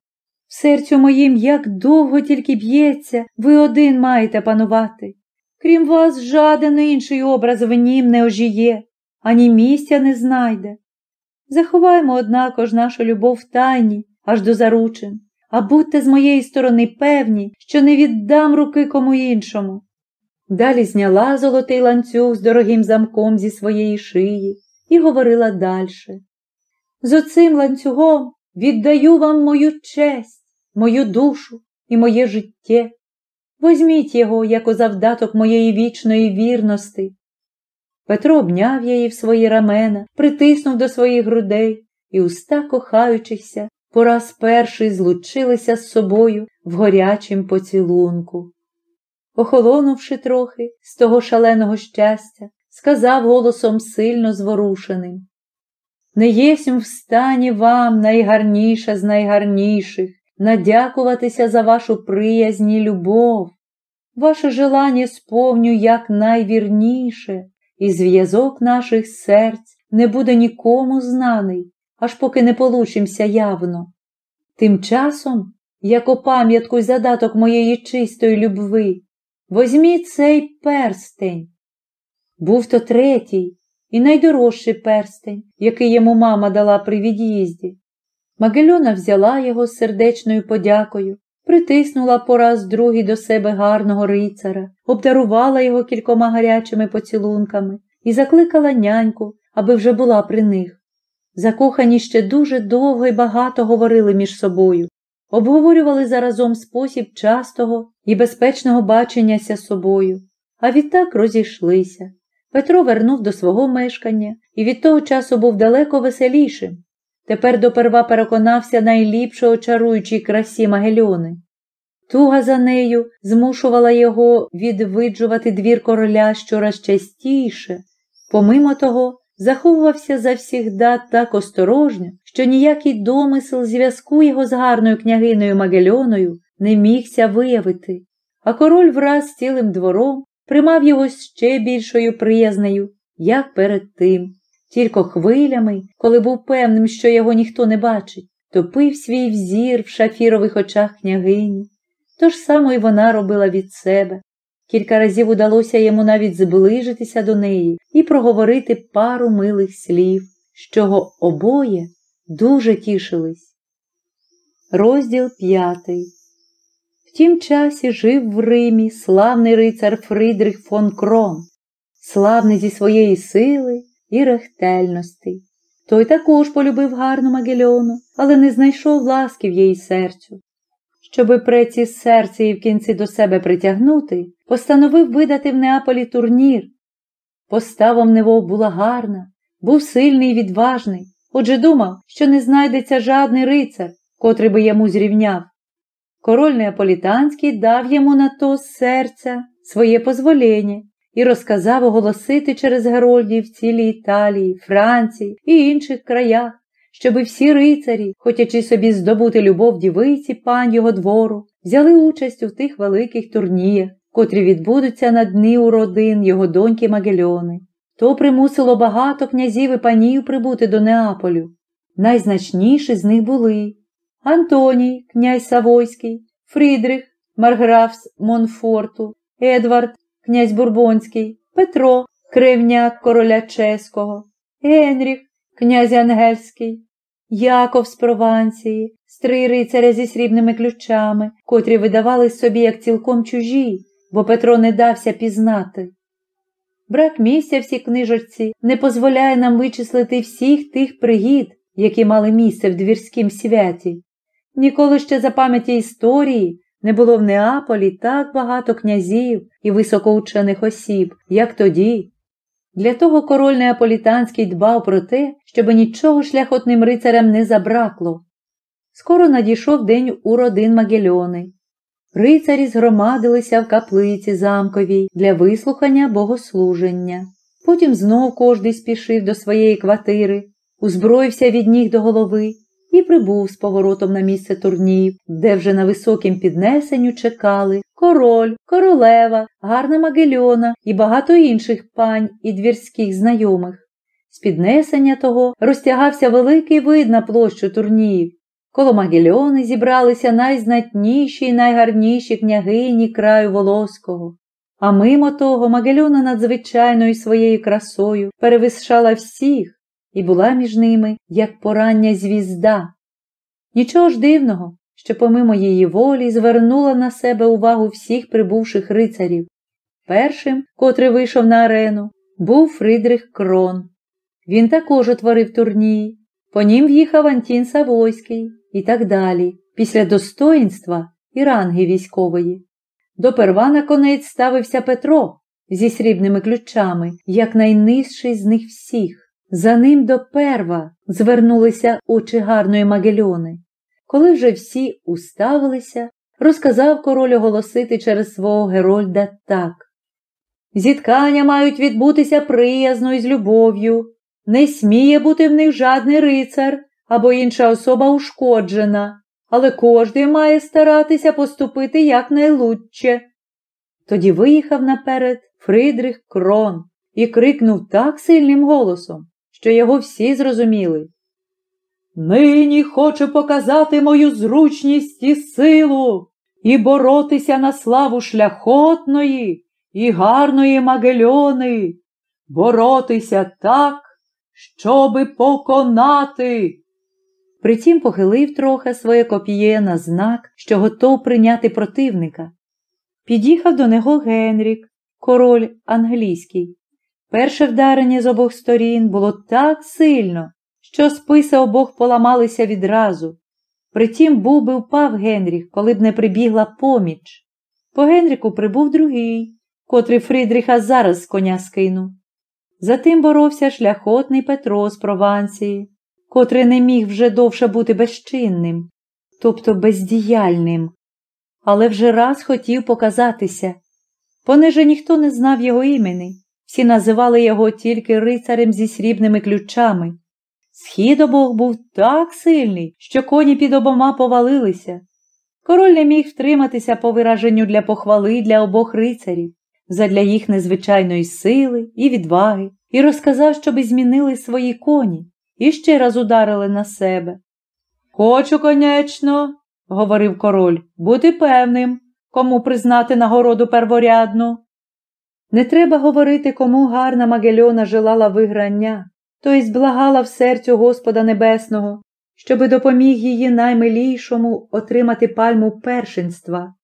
[SPEAKER 1] Серцю моїм, як довго тільки б'ється, ви один маєте панувати. Крім вас, жаден інший образ в нім не ожіє, ані місця не знайде. Заховаймо, однако ж, нашу любов тайні, аж до заручин а будьте з моєї сторони певні, що не віддам руки кому іншому. Далі зняла золотий ланцюг з дорогим замком зі своєї шиї і говорила дальше. З оцим ланцюгом віддаю вам мою честь, мою душу і моє життя. Возьміть його, як у завдаток моєї вічної вірності. Петро обняв її в свої рамена, притиснув до своїх грудей і, уста кохаючися, пораз перший злучилися з собою в горячім поцілунку. Охолонувши трохи з того шаленого щастя, сказав голосом сильно зворушеним Не єсмь в стані вам найгарніша з найгарніших, надякуватися за вашу приязнь і любов. Ваше желання сповню як найвірніше, і зв'язок наших серць не буде нікому знаний, аж поки не получимся явно. Тим часом, як у пам'ятку й задаток моєї чистої любви, возьміть цей перстень. Був то третій, і найдорожчий перстень, який йому мама дала при від'їзді. Магельона взяла його з сердечною подякою, притиснула пораз другий до себе гарного рицара, обдарувала його кількома гарячими поцілунками і закликала няньку, аби вже була при них. Закохані ще дуже довго і багато говорили між собою, обговорювали заразом спосіб частого і безпечного баченняся собою, а відтак розійшлися. Петро вернув до свого мешкання і від того часу був далеко веселішим. Тепер доперва переконався найліпшого чаруючій красі Магельони. Туга за нею змушувала його відвиджувати двір короля щораз частіше. Помимо того, заховувався завсігда так осторожно, що ніякий домисел зв'язку його з гарною княгиною Магельоною не мігся виявити, а король враз цілим двором примав його ще більшою приязнею, як перед тим. Тільки хвилями, коли був певним, що його ніхто не бачить, топив свій взір в шафірових очах княгині. То ж само й вона робила від себе. Кілька разів удалося йому навіть зближитися до неї і проговорити пару милих слів, з чого обоє дуже тішились. Розділ п'ятий В тім часі жив в Римі славний рицар Фридрих фон Крон, славний зі своєї сили і рехтельності. Той також полюбив гарну Магельону, але не знайшов ласки в її серцю. Щоби преці серце її в кінці до себе притягнути, постановив видати в Неаполі турнір. Поставом Невов була гарна, був сильний і відважний, отже думав, що не знайдеться жадний рицар, котрий би йому зрівняв. Король Неаполітанський дав йому на то серця своє позволення і розказав оголосити через Герольдів цілій Італії, Франції і інших краях, щоби всі рицарі, хотячи собі здобути любов дівиці пань його двору, взяли участь у тих великих турніях, котрі відбудуться на дни у родин його доньки Магельони. То примусило багато князів і панів прибути до Неаполю. Найзначніші з них були Антоній, князь Савойський, Фрідрих, марграф з Монфорту, Едвард, князь Бурбонський, Петро, кревняк короля Чеського, Генріх, князь Ангельський, Яков з Провансії, стрий рицаря зі срібними ключами, котрі видавали собі як цілком чужі, бо Петро не дався пізнати. Брак місця в цій не дозволяє нам вичислити всіх тих пригід, які мали місце в двірськім святі. Ніколи ще за пам'яті історії не було в Неаполі так багато князів і високоучених осіб, як тоді. Для того король Неаполітанський дбав про те, щоб нічого шляхотним рицарям не забракло. Скоро надійшов день у родин Магельони. Рицарі згромадилися в каплиці замковій для вислухання богослуження. Потім знов кожний спішив до своєї квартири, узброївся від ніг до голови і прибув з поворотом на місце турнів, де вже на високім піднесенню чекали король, королева, гарна Магельона і багато інших пань і двірських знайомих. З піднесення того розтягався великий вид на площу турнів. Коло Магельони зібралися найзнатніші і найгарніші княгині краю Волоського. А мимо того Магельона надзвичайною своєю красою перевишала всіх і була між ними, як порання звізда. Нічого ж дивного, що помимо її волі звернула на себе увагу всіх прибувших рицарів. Першим, котрий вийшов на арену, був Фридрих Крон. Він також отворив турній, по нім в'їхав Антін Савойський і так далі, після достоїнства і ранги військової. Доперва на конець ставився Петро зі срібними ключами, як найнижчий з них всіх. За ним доперва звернулися очі гарної Магельони. Коли вже всі уставилися, розказав король оголосити через свого Герольда так. Зіткання мають відбутися приязно і з любов'ю, не сміє бути в них жадний рицар або інша особа ушкоджена, але кожний має старатися поступити якнайлучче. Тоді виїхав наперед Фридрих Крон і крикнув так сильним голосом, що його всі зрозуміли. Нині хочу показати мою зручність і силу і боротися на славу шляхотної і гарної Магельони.
[SPEAKER 2] боротися так, щоби поконати.
[SPEAKER 1] Притім похилив трохи своє копіє на знак, що готов прийняти противника. Під'їхав до нього Генрік, король англійський. Перше вдарення з обох сторін було так сильно, що списи обох поламалися відразу. Притім був би впав Генріх, коли б не прибігла поміч. По Генріку прибув другий, котрий Фрідріха зараз з коня скинув. Затим боровся шляхотний Петро з Прованції, котрий не міг вже довше бути безчинним, тобто бездіяльним, але вже раз хотів показатися. Понеже ніхто не знав його імені, всі називали його тільки рицарем зі срібними ключами. Схід обох був так сильний, що коні під обома повалилися. Король не міг втриматися по вираженню для похвали для обох рицарів, задля їх незвичайної сили і відваги, і розказав, щоби змінили свої коні і ще раз ударили на себе.
[SPEAKER 2] Хочу, конечно, говорив король, бути певним, кому признати нагороду перворядну.
[SPEAKER 1] Не треба говорити, кому гарна Магельона желала виграння, тобто благала в серцю Господа Небесного, щоби допоміг її наймилішому отримати пальму першинства.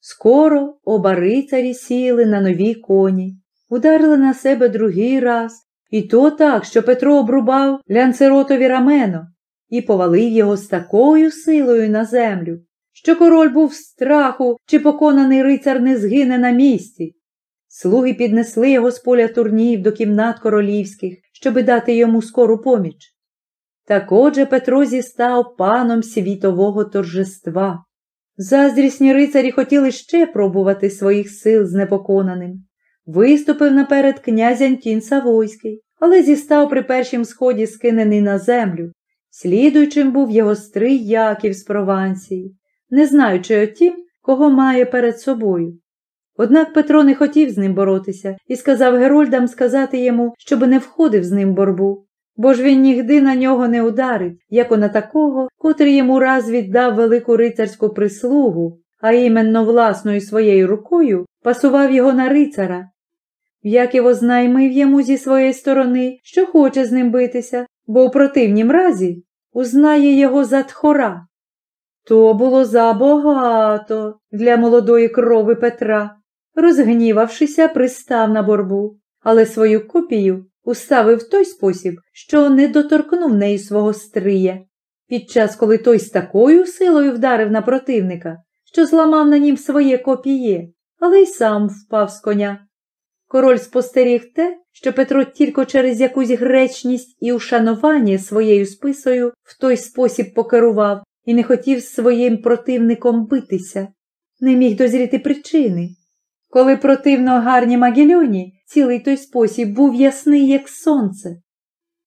[SPEAKER 1] Скоро оба рицарі сіли на нові коні, ударили на себе другий раз, і то так, що Петро обрубав лянцеротові рамено і повалив його з такою силою на землю, що король був в страху, чи поконаний рицар не згине на місці. Слуги піднесли його з поля турнів до кімнат королівських, щоби дати йому скору поміч. Так отже Петро зістав паном світового торжества. Заздрісні рицарі хотіли ще пробувати своїх сил з непоконаним. Виступив наперед князь Антін Савойський, але зістав при першім сході скинений на землю. Слідуючим був його стрий Яків з Прованції, не знаючи отім, кого має перед собою. Однак Петро не хотів з ним боротися і сказав Герольдам сказати йому, щоб не входив з ним борбу, бо ж він нігди на нього не ударить, як на такого, котрий йому раз віддав велику рицарську прислугу, а іменно власною своєю рукою пасував його на рицара. Яків ознаймив йому зі своєї сторони, що хоче з ним битися, бо у противнім разі узнає його за тхора. То було забагато для молодої крови Петра. Розгнівавшися, пристав на борбу, але свою копію уставив в той спосіб, що не доторкнув неї свого стрия. Під час, коли той з такою силою вдарив на противника, що зламав на нім своє копіє, але й сам впав з коня. Король спостеріг те, що Петро тільки через якусь гречність і ушанування своєю списою в той спосіб покерував і не хотів з своїм противником битися, не міг дозріти причини. Коли противно гарні Магільоні, цілий той спосіб був ясний, як сонце.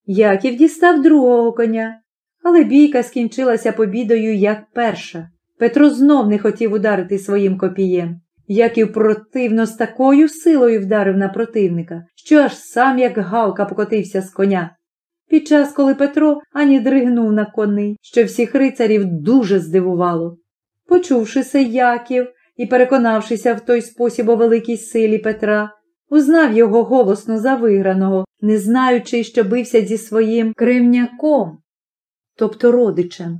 [SPEAKER 1] Яків дістав другого коня, але бійка скінчилася побідою як перша. Петро знов не хотів ударити своїм копієм. Яків противно з такою силою вдарив на противника, що аж сам, як галка, покотився з коня. Під час, коли Петро ані дригнув на кони, що всіх рицарів дуже здивувало. Почувши се Яків і переконавшися в той спосіб у великій силі Петра, узнав його голосно за виграного, не знаючи, що бився зі своїм кремняком, тобто родичем.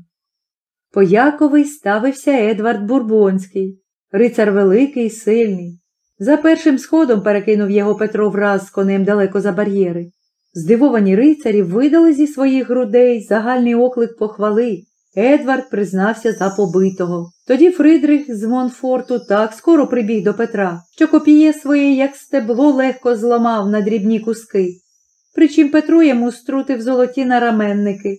[SPEAKER 1] Пояковий ставився Едвард Бурбонський. Рицар великий, сильний. За першим сходом перекинув його Петро враз з конем далеко за бар'єри. Здивовані рицарі видали зі своїх грудей загальний оклик похвали. Едвард признався за побитого. Тоді Фридрих з Монфорту так скоро прибіг до Петра, що копіє своє, як стебло, легко зламав на дрібні куски. Причим Петру йому струтив золоті нараменники.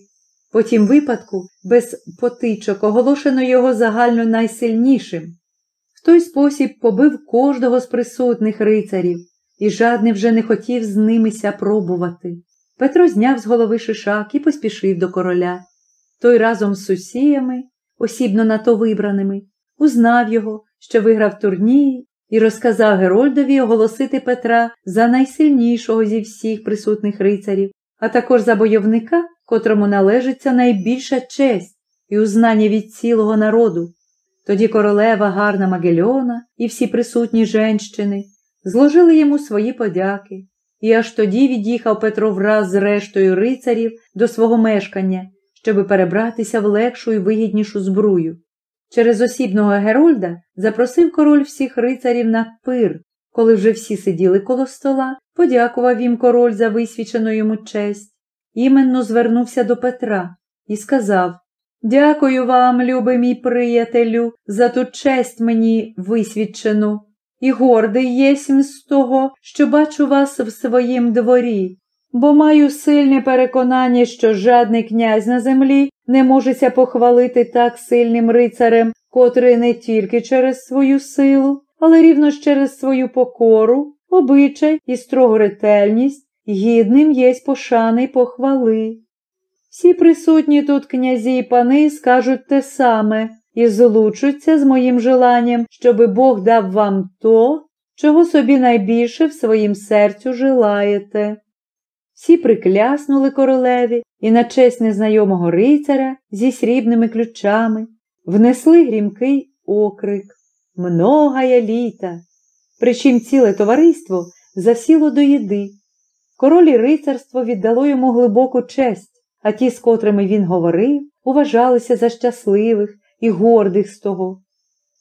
[SPEAKER 1] По тім випадку, без потичок, оголошено його загально найсильнішим В той спосіб побив кожного з присутних рицарів, і жадний вже не хотів з нимися пробувати. Петро зняв з голови шишак і поспішив до короля. Той разом з сусіями, осібно на то вибраними, узнав його, що виграв турній, і розказав Герольдові оголосити Петра за найсильнішого зі всіх присутних рицарів, а також за бойовника, котрому належиться найбільша честь і узнання від цілого народу. Тоді королева гарна Магельона і всі присутні женщини зложили йому свої подяки, і аж тоді від'їхав Петро враз з рештою рицарів до свого мешкання, щоби перебратися в легшу і вигіднішу збрую. Через осібного Герольда запросив король всіх рицарів на пир. Коли вже всі сиділи коло стола, подякував їм король за висвічену йому честь, іменно звернувся до Петра і сказав Дякую вам, любий мій приятелю, за ту честь мені висвідчену, і гордий єсмь з того, що бачу вас в своїм дворі, бо маю сильне переконання, що жадний князь на землі не можеться похвалити так сильним рицарем, котрий не тільки через свою силу, але рівно ж через свою покору, обичай і строгу ретельність, гідним єсть пошани й похвали. Всі присутні тут князі і пани скажуть те саме і злучуться з моїм желанням, щоби Бог дав вам то, чого собі найбільше в своїм серцю желаєте. Всі прикляснули королеві і на честь незнайомого рицаря зі срібними ключами внесли грімкий окрик Многая літа. Причим ціле товариство засіло до їди. Король і рицарство віддало йому глибоку честь а ті, з котрими він говорив, уважалися за щасливих і гордих з того.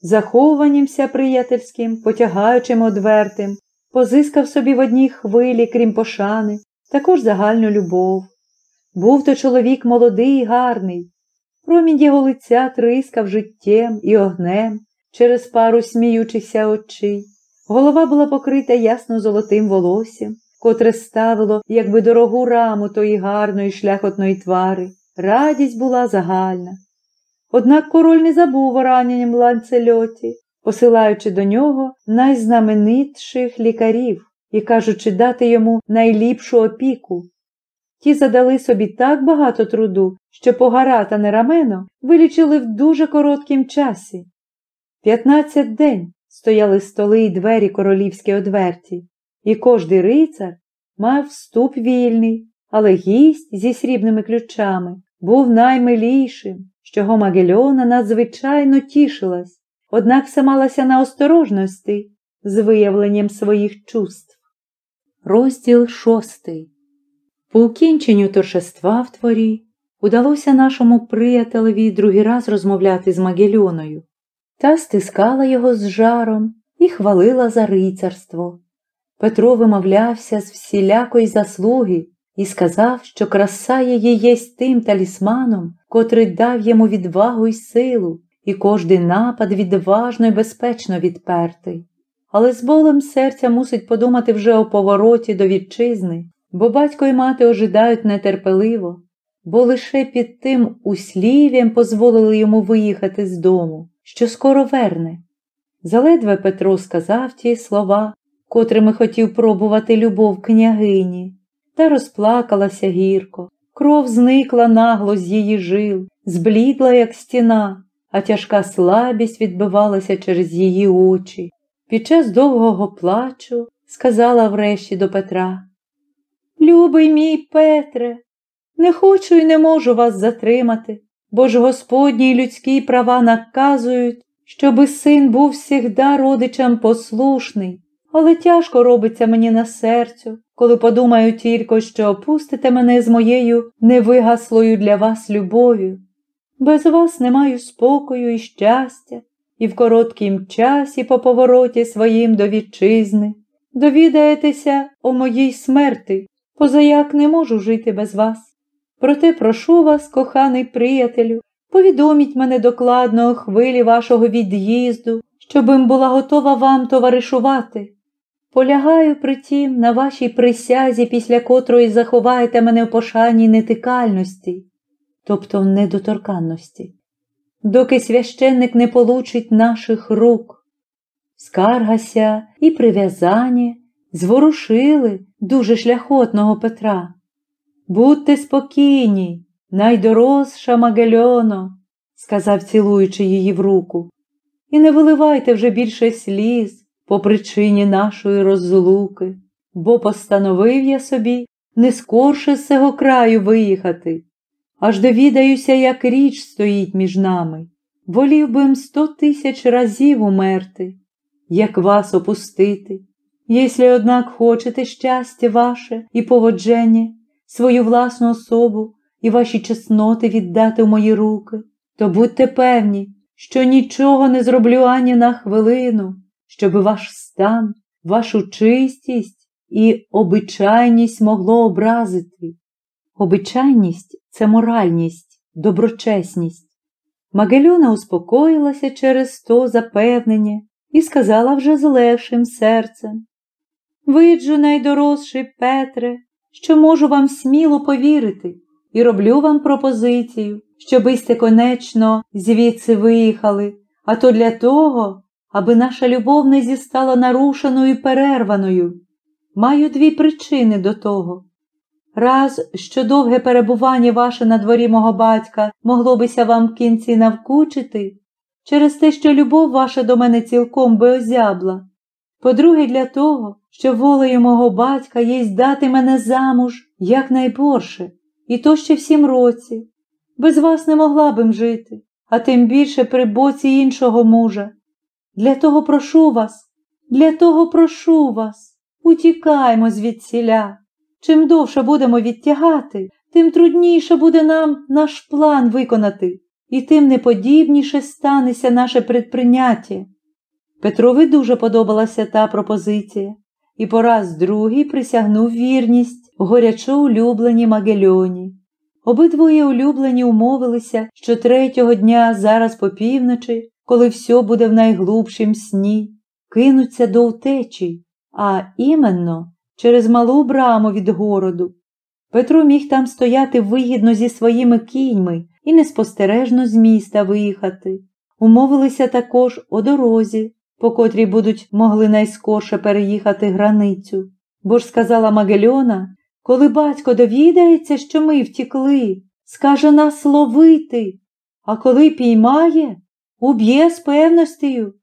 [SPEAKER 1] Захованнямся приятельським, потягаючим одвертим, позискав собі в одній хвилі, крім пошани, також загальну любов. Був то чоловік молодий і гарний, промінь його лиця трискав життєм і огнем через пару сміючихся очей. Голова була покрита ясно золотим волоссям, котре ставило, якби дорогу раму тої гарної шляхотної твари. Радість була загальна. Однак король не забув о раненім ланцельоті, посилаючи до нього найзнаменитших лікарів і кажучи дати йому найліпшу опіку. Ті задали собі так багато труду, що погара та нерамено вилічили в дуже короткім часі. П'ятнадцять день стояли столи й двері королівські одверті, і кожний рицар мав вступ вільний, але гість зі срібними ключами був наймилішим, з чого Магельона надзвичайно тішилась, однак все малася на осторожності з виявленням своїх чувств. Розділ шостий. По укінченню торжества в творі удалося нашому приятелеві другий раз розмовляти з Магельоною. Та стискала його з жаром і хвалила за рицарство. Петро вимовлявся з всілякої заслуги і сказав, що краса її єсть тим талісманом, котрий дав йому відвагу й силу, і кожний напад відважно й безпечно відпертий. Але з болем серця мусить подумати вже о повороті до вітчизни, бо батько й мати ожидають нетерпеливо, бо лише під тим услів'ям дозволили йому виїхати з дому, що скоро верне. Заледве Петро сказав ті слова, котрими хотів пробувати любов княгині, та розплакалася гірко. Кров зникла нагло з її жил, зблідла, як стіна, а тяжка слабість відбивалася через її очі. Під час довгого плачу сказала врешті до Петра Любий мій Петре, не хочу і не можу вас затримати, бо ж Господні людські права наказують, щоби син був всігда родичам послушний, але тяжко робиться мені на серцю, коли подумаю тільки, що опустите мене з моєю невигаслою для вас любов'ю. Без вас не маю спокою і щастя, і в короткім часі по повороті своїм до вітчизни довідаєтеся о моїй смерти, позаяк не можу жити без вас. Проте прошу вас, коханий приятелю, повідоміть мене докладно о хвилі вашого від'їзду, щобим була готова вам товаришувати. Полягаю притім на вашій присязі, після котрої заховаєте мене в пошаній нетикальності, тобто недоторканності, доки священник не получить наших рук. Скаргася і прив'язання зворушили дуже шляхотного Петра. Будьте спокійні, найдоросша Магельоно, сказав, цілуючи її в руку, і не виливайте вже більше сліз по причині нашої розлуки, бо постановив я собі не скорше з цього краю виїхати, аж довідаюся, як річ стоїть між нами. Волів би сто тисяч разів умерти, як вас опустити. Якщо, однак, хочете щастя ваше і поводження, свою власну особу і ваші чесноти віддати в мої руки, то будьте певні, що нічого не зроблю ані на хвилину, щоб ваш стан, вашу чистість і обичайність могло образити. Обичайність це моральність, доброчесність. Магелюна успокоїлася через то запевнення і сказала вже з легшим серцем Виджу, найдорожчий Петре, що можу вам сміло повірити, і роблю вам пропозицію, щоби сте конечно звідси виїхали, а то для того, аби наша любов не зістала нарушеною і перерваною. Маю дві причини до того. Раз, що довге перебування ваше на дворі мого батька могло бися вам в кінці навкучити, через те, що любов ваша до мене цілком би озябла. По-друге, для того, що волею мого батька єсть дати мене замуж якнайборше, і то ще в сім році. Без вас не могла б жити, а тим більше при боці іншого мужа. Для того прошу вас, для того прошу вас, утікаймо звідсіля. Чим довше будемо відтягати, тим трудніше буде нам наш план виконати, і тим неподібніше станеться наше предприйняття. Петрові дуже подобалася та пропозиція, і пораз другий присягнув вірність горячо улюблені Магельоні. Обидвоє улюблені умовилися, що третього дня, зараз по півночі, коли все буде в найглубшім сні, кинуться до утечі, а іменно через малу браму від городу. Петро міг там стояти вигідно зі своїми кіньми і неспостережно з міста виїхати. Умовилися також о дорозі, по котрій будуть могли найскорше переїхати границю. Бо ж сказала Магельона, коли батько довідається, що ми втікли, скаже нас ловити, а коли піймає, уб'є з певностею.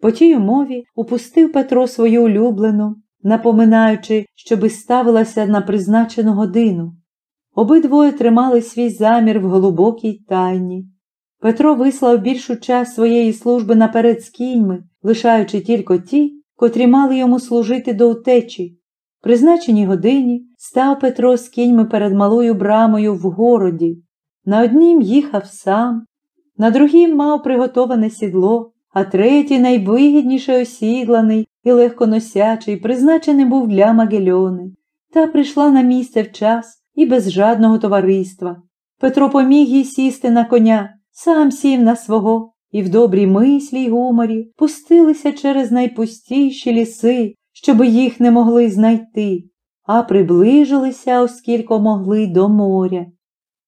[SPEAKER 1] По тій умові упустив Петро свою улюблену, напоминаючи, щоби ставилася на призначену годину. Обидвоє тримали свій замір в глибокій тайні. Петро вислав більшу час своєї служби наперед з кіньми, лишаючи тільки ті, котрі мали йому служити до утечі. Призначеній годині став Петро з кіньми перед малою брамою в городі. На однім їхав сам, на другім мав приготоване сідло, а третій, найвигідніше осідланий і легконосячий, призначений був для Магельони. Та прийшла на місце в час і без жадного товариства. Петро поміг їй сісти на коня, сам сів на свого, і в добрій мислі й гуморі пустилися через найпустіші ліси, щоби їх не могли знайти, а приближилися, оскільки могли до моря.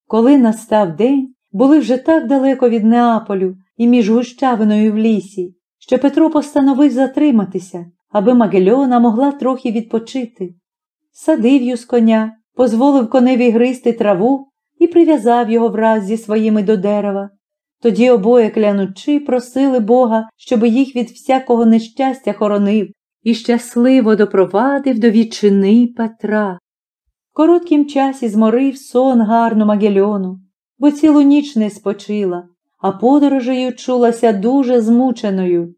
[SPEAKER 1] Коли настав день, були вже так далеко від Неаполю і між гущавиною в лісі, що Петро постановив затриматися, аби Магельона могла трохи відпочити. Садив ю з коня, дозволив коневі гристи траву і прив'язав його враз зі своїми до дерева. Тоді обоє клянучи просили Бога, щоби їх від всякого нещастя хоронив і щасливо допровадив до вітчини Петра. В короткім часі зморив сон гарну Магельону, бо цілу ніч не спочила, а подорожею чулася дуже змученою.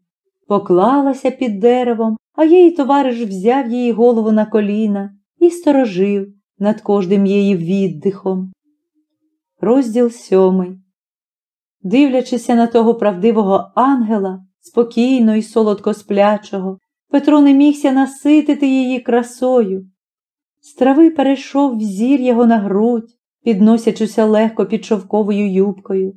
[SPEAKER 1] Поклалася під деревом, а її товариш взяв її голову на коліна і сторожив над кожним її віддихом. Розділ сьомий. Дивлячися на того правдивого ангела, спокійно і солодко сплячого, Петро не мігся наситити її красою. З трави перейшов взір його на грудь, підносячися легко під шовковою юбкою.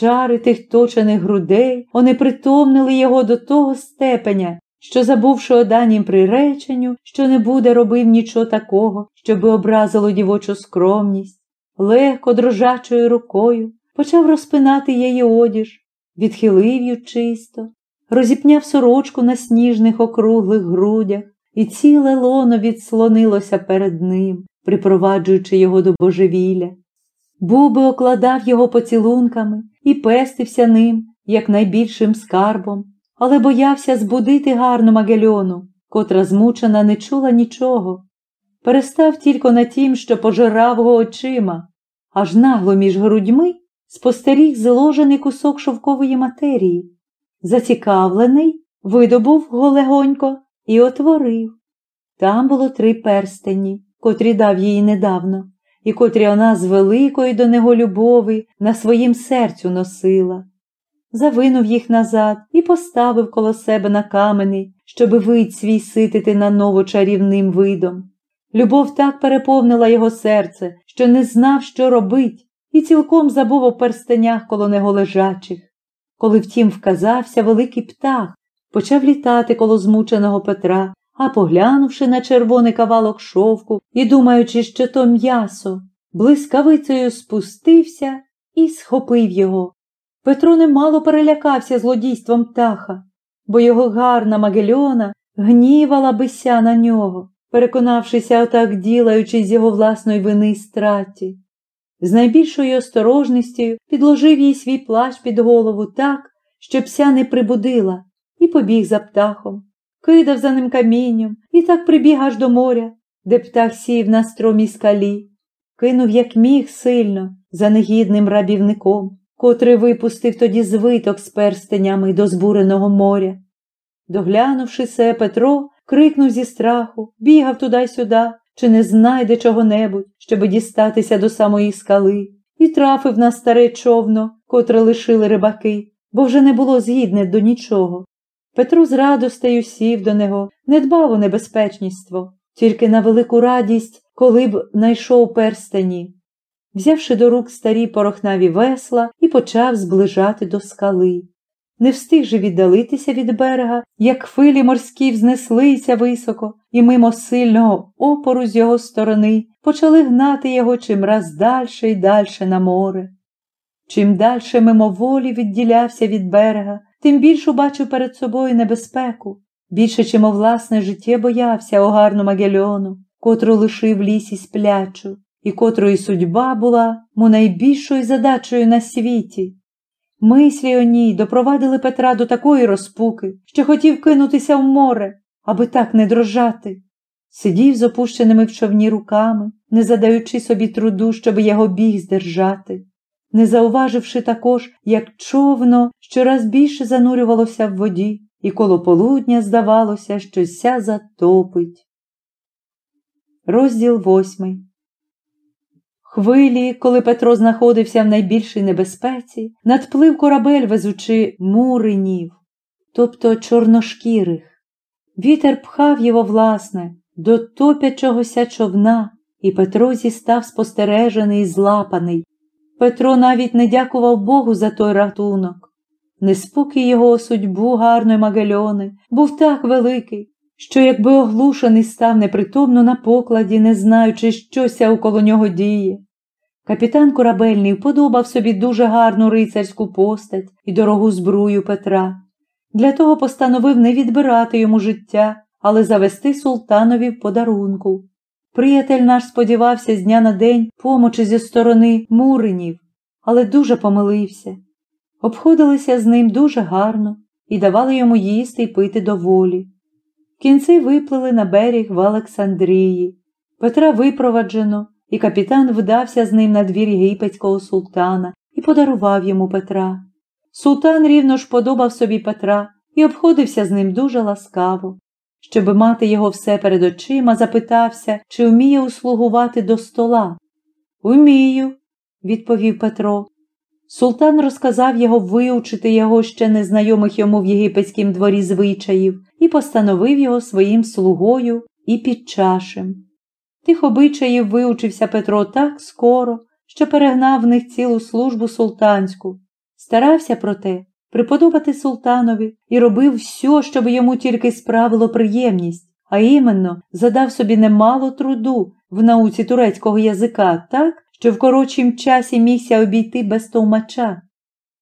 [SPEAKER 1] Чари тих точених грудей онепритомнили його до того степеня, що, забувши оданім приреченню, що не буде робив нічого такого, щоби образило дівочу скромність, легко дрожачою рукою почав розпинати її одіж, відхилив ю чисто, розіпняв сорочку на сніжних округлих грудях, і ціле лоно відслонилося перед ним, припроваджуючи його до божевілля. Буби окладав його поцілунками і пестився ним, як найбільшим скарбом, але боявся збудити гарну Магельону, котра змучена не чула нічого. Перестав тільки на тім, що пожирав його очима, аж нагло між грудьми спостеріг зложений кусок шовкової матерії. Зацікавлений, видобув його легонько і отворив. Там було три перстені, котрі дав їй недавно, і котрі вона з великої до нього любови на своїм серцю носила. Завинув їх назад і поставив коло себе на камені, щоби вид свій ситити на ново чарівним видом. Любов так переповнила його серце, що не знав, що робить, і цілком забув у перстенях коло него лежачих. Коли втім вказався великий птах, почав літати коло змученого Петра, а поглянувши на червоний кавалок шовку і думаючи, що то м'ясо, блискавицею спустився і схопив його. Петро немало перелякався злодійством птаха, бо його гарна Магельона гнівала бися на нього, переконавшися отак ділаючи з його власної вини страті. З найбільшою осторожністю підложив їй свій плащ під голову так, щоб ся не прибудила, і побіг за птахом, кидав за ним камінням і так прибіг аж до моря, де птах сів на стромій скалі, кинув, як міг сильно, за негідним рабівником, котрий випустив тоді звиток з перстенями до збуреного моря. Доглянувши се, Петро крикнув зі страху, бігав туди й сюди, чи не знайде чого-небудь, щоб дістатися до самої скали, і трафив на старе човно, котре лишили рибаки, бо вже не було згідне до нічого. Петро з радостею сів до нього, не дбав у небезпечніство, тільки на велику радість, коли б найшов перстені. Взявши до рук старі порохнаві весла і почав зближати до скали. Не встиг же віддалитися від берега, як хвилі морські взнеслися високо, і мимо сильного опору з його сторони почали гнати його чимраз дальше і дальше на море. Чим дальше мимоволі відділявся від берега, тим більше бачив перед собою небезпеку, більше, чим у власне життя боявся огарну Магельону, котру лишив лісі сплячу, і котрої судьба була му найбільшою задачею на світі. Мислі о ній допровадили Петра до такої розпуки, що хотів кинутися в море, аби так не дрожати. Сидів з опущеними в човні руками, не задаючи собі труду, щоб його біг здержати, не зауваживши також, як човно щораз більше занурювалося в воді, і коло полудня здавалося, що ся затопить. Розділ восьмий Хвилі, коли Петро знаходився в найбільшій небезпеці, надплив корабель, везучи муринів, тобто чорношкірих. Вітер пхав його, власне, до топячогося човна, і Петро зістав спостережений і злапаний. Петро навіть не дякував Богу за той ратунок. Неспокій його судьбу гарної Магельони був так великий, що, якби оглушений став непритомно на покладі, не знаючи, щося около нього діє. Капітан корабельний вподобав собі дуже гарну рицарську постать і дорогу збрую Петра. Для того постановив не відбирати йому життя, але завести султанові в подарунку. Приятель наш сподівався з дня на день помочі зі сторони муринів, але дуже помилився. Обходилися з ним дуже гарно і давали йому їсти й пити доволі. Кінці виплили на берег в Олександрії. Петра випроваджено, і капітан вдався з ним на двір єгипетського султана і подарував йому Петра. Султан рівно ж подобав собі Петра і обходився з ним дуже ласкаво. Щоби мати його все перед очима, запитався, чи вміє услугувати до стола. Умію, відповів Петро. Султан розказав його виучити його ще незнайомих йому в єгипетськім дворі звичаїв і постановив його своїм слугою і підчашем. Тих обичаїв виучився Петро так скоро, що перегнав в них цілу службу султанську. Старався, проте, приподобати султанові і робив все, щоб йому тільки справило приємність, а іменно задав собі немало труду в науці турецького язика так, що в коротшім часі мігся обійти без товмача.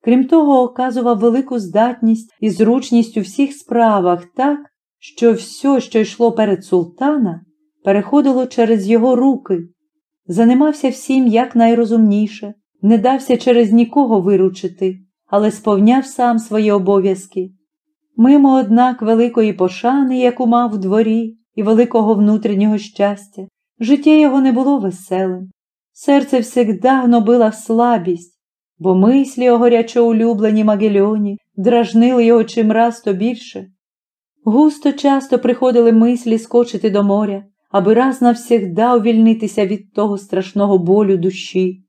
[SPEAKER 1] Крім того, оказував велику здатність і зручність у всіх справах так, що все, що йшло перед султана, переходило через його руки, занимався всім якнайрозумніше, не дався через нікого виручити, але сповняв сам свої обов'язки. Мимо, однак, великої пошани, яку мав в дворі, і великого внутрішнього щастя, життя його не було веселим. Серце всегда гнобила слабість, бо мислі о горячо улюблені Магельоні дражнили його чимраз то більше. Густо часто приходили мислі скочити до моря, аби раз навсігда увільнитися від того страшного болю душі.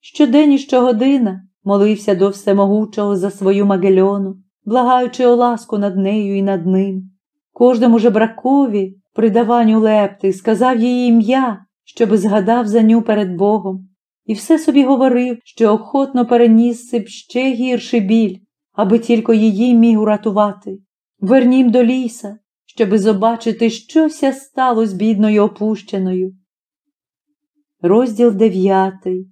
[SPEAKER 1] Щодень і щогодина молився до Всемогучого за свою Магельону, благаючи о ласку над нею і над ним. Кожному жебракові, придаванню лепти, сказав її ім'я, щоби згадав за ню перед Богом, і все собі говорив, що охотно переніс б ще гірший біль, аби тільки її міг урятувати. Вернім до ліса, щоби побачити, щося стало з бідною опущеною. Розділ дев'ятий.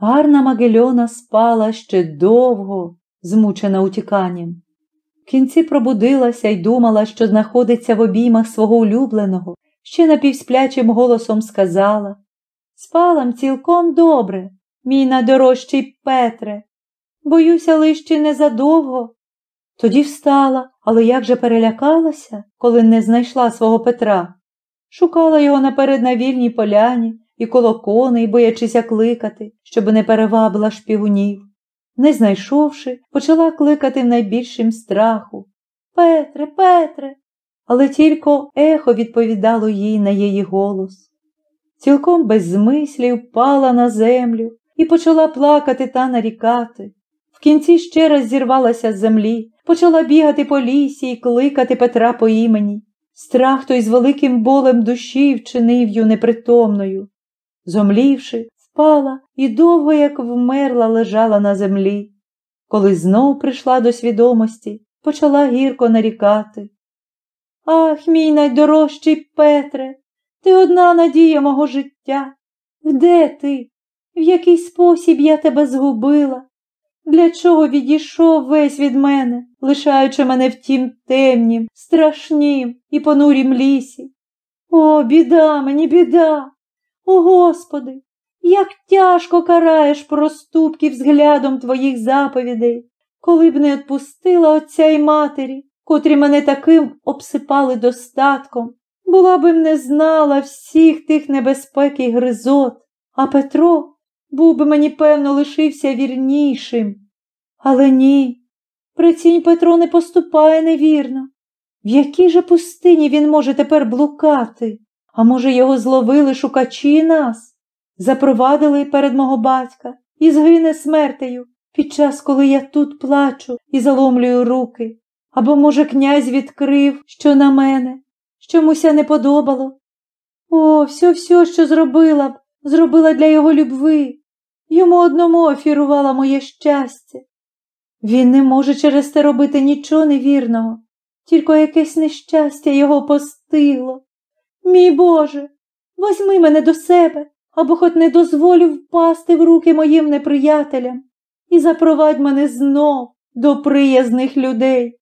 [SPEAKER 1] Гарна Магельона спала ще довго, змучена утіканням. В кінці пробудилася й думала, що знаходиться в обіймах свого улюбленого, ще напівсплячим голосом сказала Спалам цілком добре, мій найдорожчий Петре. Боюся, лише незадовго. Тоді встала, але як же перелякалася, коли не знайшла свого Петра. Шукала його наперед на вільній поляні і коло коней, боячися кликати, щоб не перевабила шпігунів. Не знайшовши, почала кликати в найбільшим страху Петре, Петре, але тільки ехо відповідало їй на її голос. Цілком без змислі впала на землю і почала плакати та нарікати. В кінці ще раз зірвалася з землі, почала бігати по лісі і кликати Петра по імені. Страх той з великим болем душі вчинив ю непритомною. Зомлівши, впала і довго, як вмерла, лежала на землі. Коли знов прийшла до свідомості, почала гірко нарікати. Ах, мій найдорожчий Петре, ти одна надія мого життя. Де ти? В який спосіб я тебе згубила? Для чого відійшов весь від мене, лишаючи мене в тім темнім, страшнім і понурім лісі? О, біда мені, біда! О Господи, як тяжко караєш проступки взглядом твоїх заповідей, коли б не відпустила отця й матері, котрі мене таким обсипали достатком, була б не знала всіх тих небезпек і гризот, а Петро був би мені, певно, лишився вірнішим. Але ні, прицінь Петро не поступає невірно. В якій же пустині він може тепер блукати? А може, його зловили шукачі нас, запровадили перед мого батька і згине смертею під час, коли я тут плачу і заломлюю руки. Або, може, князь відкрив, що на мене, що муся не подобало. О, все, все, що зробила б, зробила для його любви. Йому одному офірувала моє щастя. Він не може через те робити нічого невірного, тільки якесь нещастя його постигло. Мій Боже, возьми мене до себе, або хоч не дозволю впасти в руки моїм неприятелям і запровадь мене знов до приязних людей.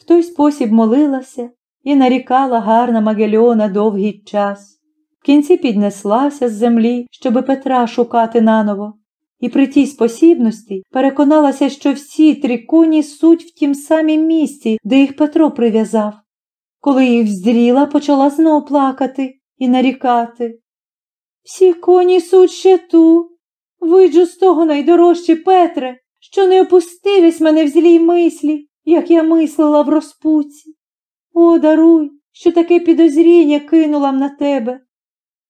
[SPEAKER 1] В той спосіб молилася і нарікала гарна Магельона довгий час. В кінці піднеслася з землі, щоби Петра шукати наново, і при тій спосібності переконалася, що всі три коні суть в тім самім місці, де їх Петро прив'язав. Коли їх вздріла, почала знов плакати і нарікати. Всі коні суть ще ту. Виджу з того найдорожче, Петре, що не опустились мене в злій мислі, як я мислила в розпуці. О, даруй, що таке підозріння кинула на тебе.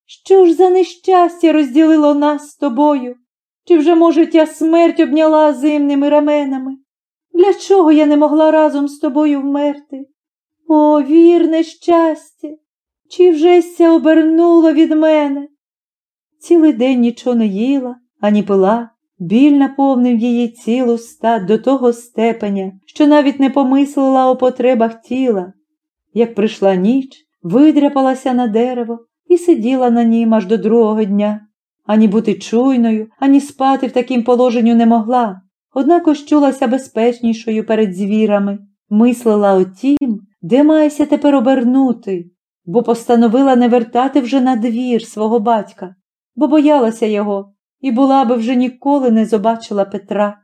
[SPEAKER 1] Що ж за нещастя розділило нас з тобою? Чи вже, може, тя смерть обняла зимними раменами? Для чого я не могла разом з тобою вмерти? О, вірне щастя, чи вже ся обернуло від мене? Цілий день нічого не їла, ані пила, біль наповнив її цілу стать до того степеня, що навіть не помислила о потребах тіла. Як прийшла ніч, видряпалася на дерево і сиділа на нім аж до другого дня. Ані бути чуйною, ані спати в такім положенню не могла, однак ощулася безпечнішою перед звірами, мислила о тім, де маєся тепер обернути, бо постановила не вертати вже на двір свого батька, бо боялася його і була би вже ніколи не побачила Петра.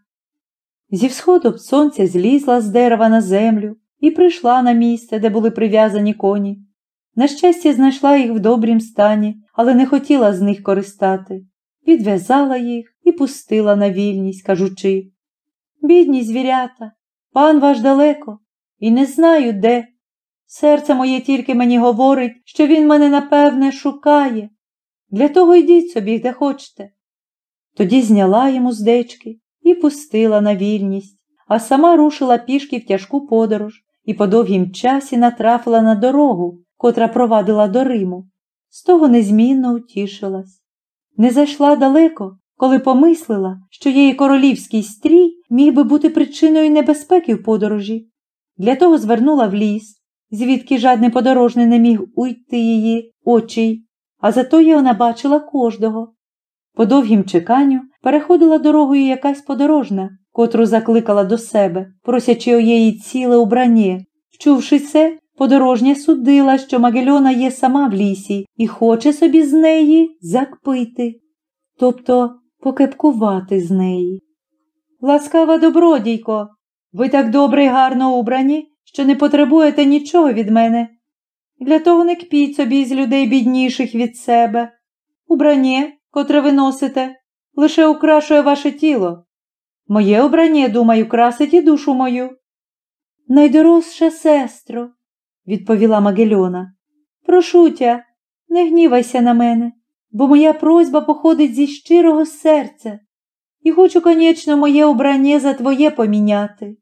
[SPEAKER 1] Зі всходу сонця злізла з дерева на землю і прийшла на місце, де були прив'язані коні. На щастя, знайшла їх в добрім стані, але не хотіла з них користати. Підв'язала їх і пустила на вільність, кажучи Бідні звірята, пан ваш далеко,
[SPEAKER 2] і не знаю де. Серце моє тільки мені говорить, що він мене, напевне, шукає. Для того йдіть собі, де хочете. Тоді зняла йому здечки і пустила на вільність, а сама рушила пішки в тяжку подорож і по довгім часі натрафила на дорогу, котра провадила до Риму. З того незмінно утішилась. Не зайшла далеко, коли помислила, що її королівський стрій міг би бути причиною небезпеки в подорожі. Для того звернула в ліс, звідки жадний подорожний не міг уйти її очей, а зато й вона бачила кожного. По довгім чеканню переходила дорогою якась подорожна, котру закликала до себе, просячи у її ціле убрання. Вчувши це, подорожня судила, що Магельона є сама в лісі і хоче собі з неї закпити, тобто покепкувати з неї. Ласкава добродійко, ви так добре й гарно убрані, що не потребуєте нічого від мене. Для того не кпіть собі з людей бідніших від себе. Убрання, котре ви носите, лише украшує ваше тіло. Моє обрання, думаю, красить і душу мою. Найдорожча сестро, відповіла Магельона, прошу тя, не гнівайся на мене, бо моя просьба походить зі щирого серця, і хочу, конечно, моє обрання за твоє поміняти.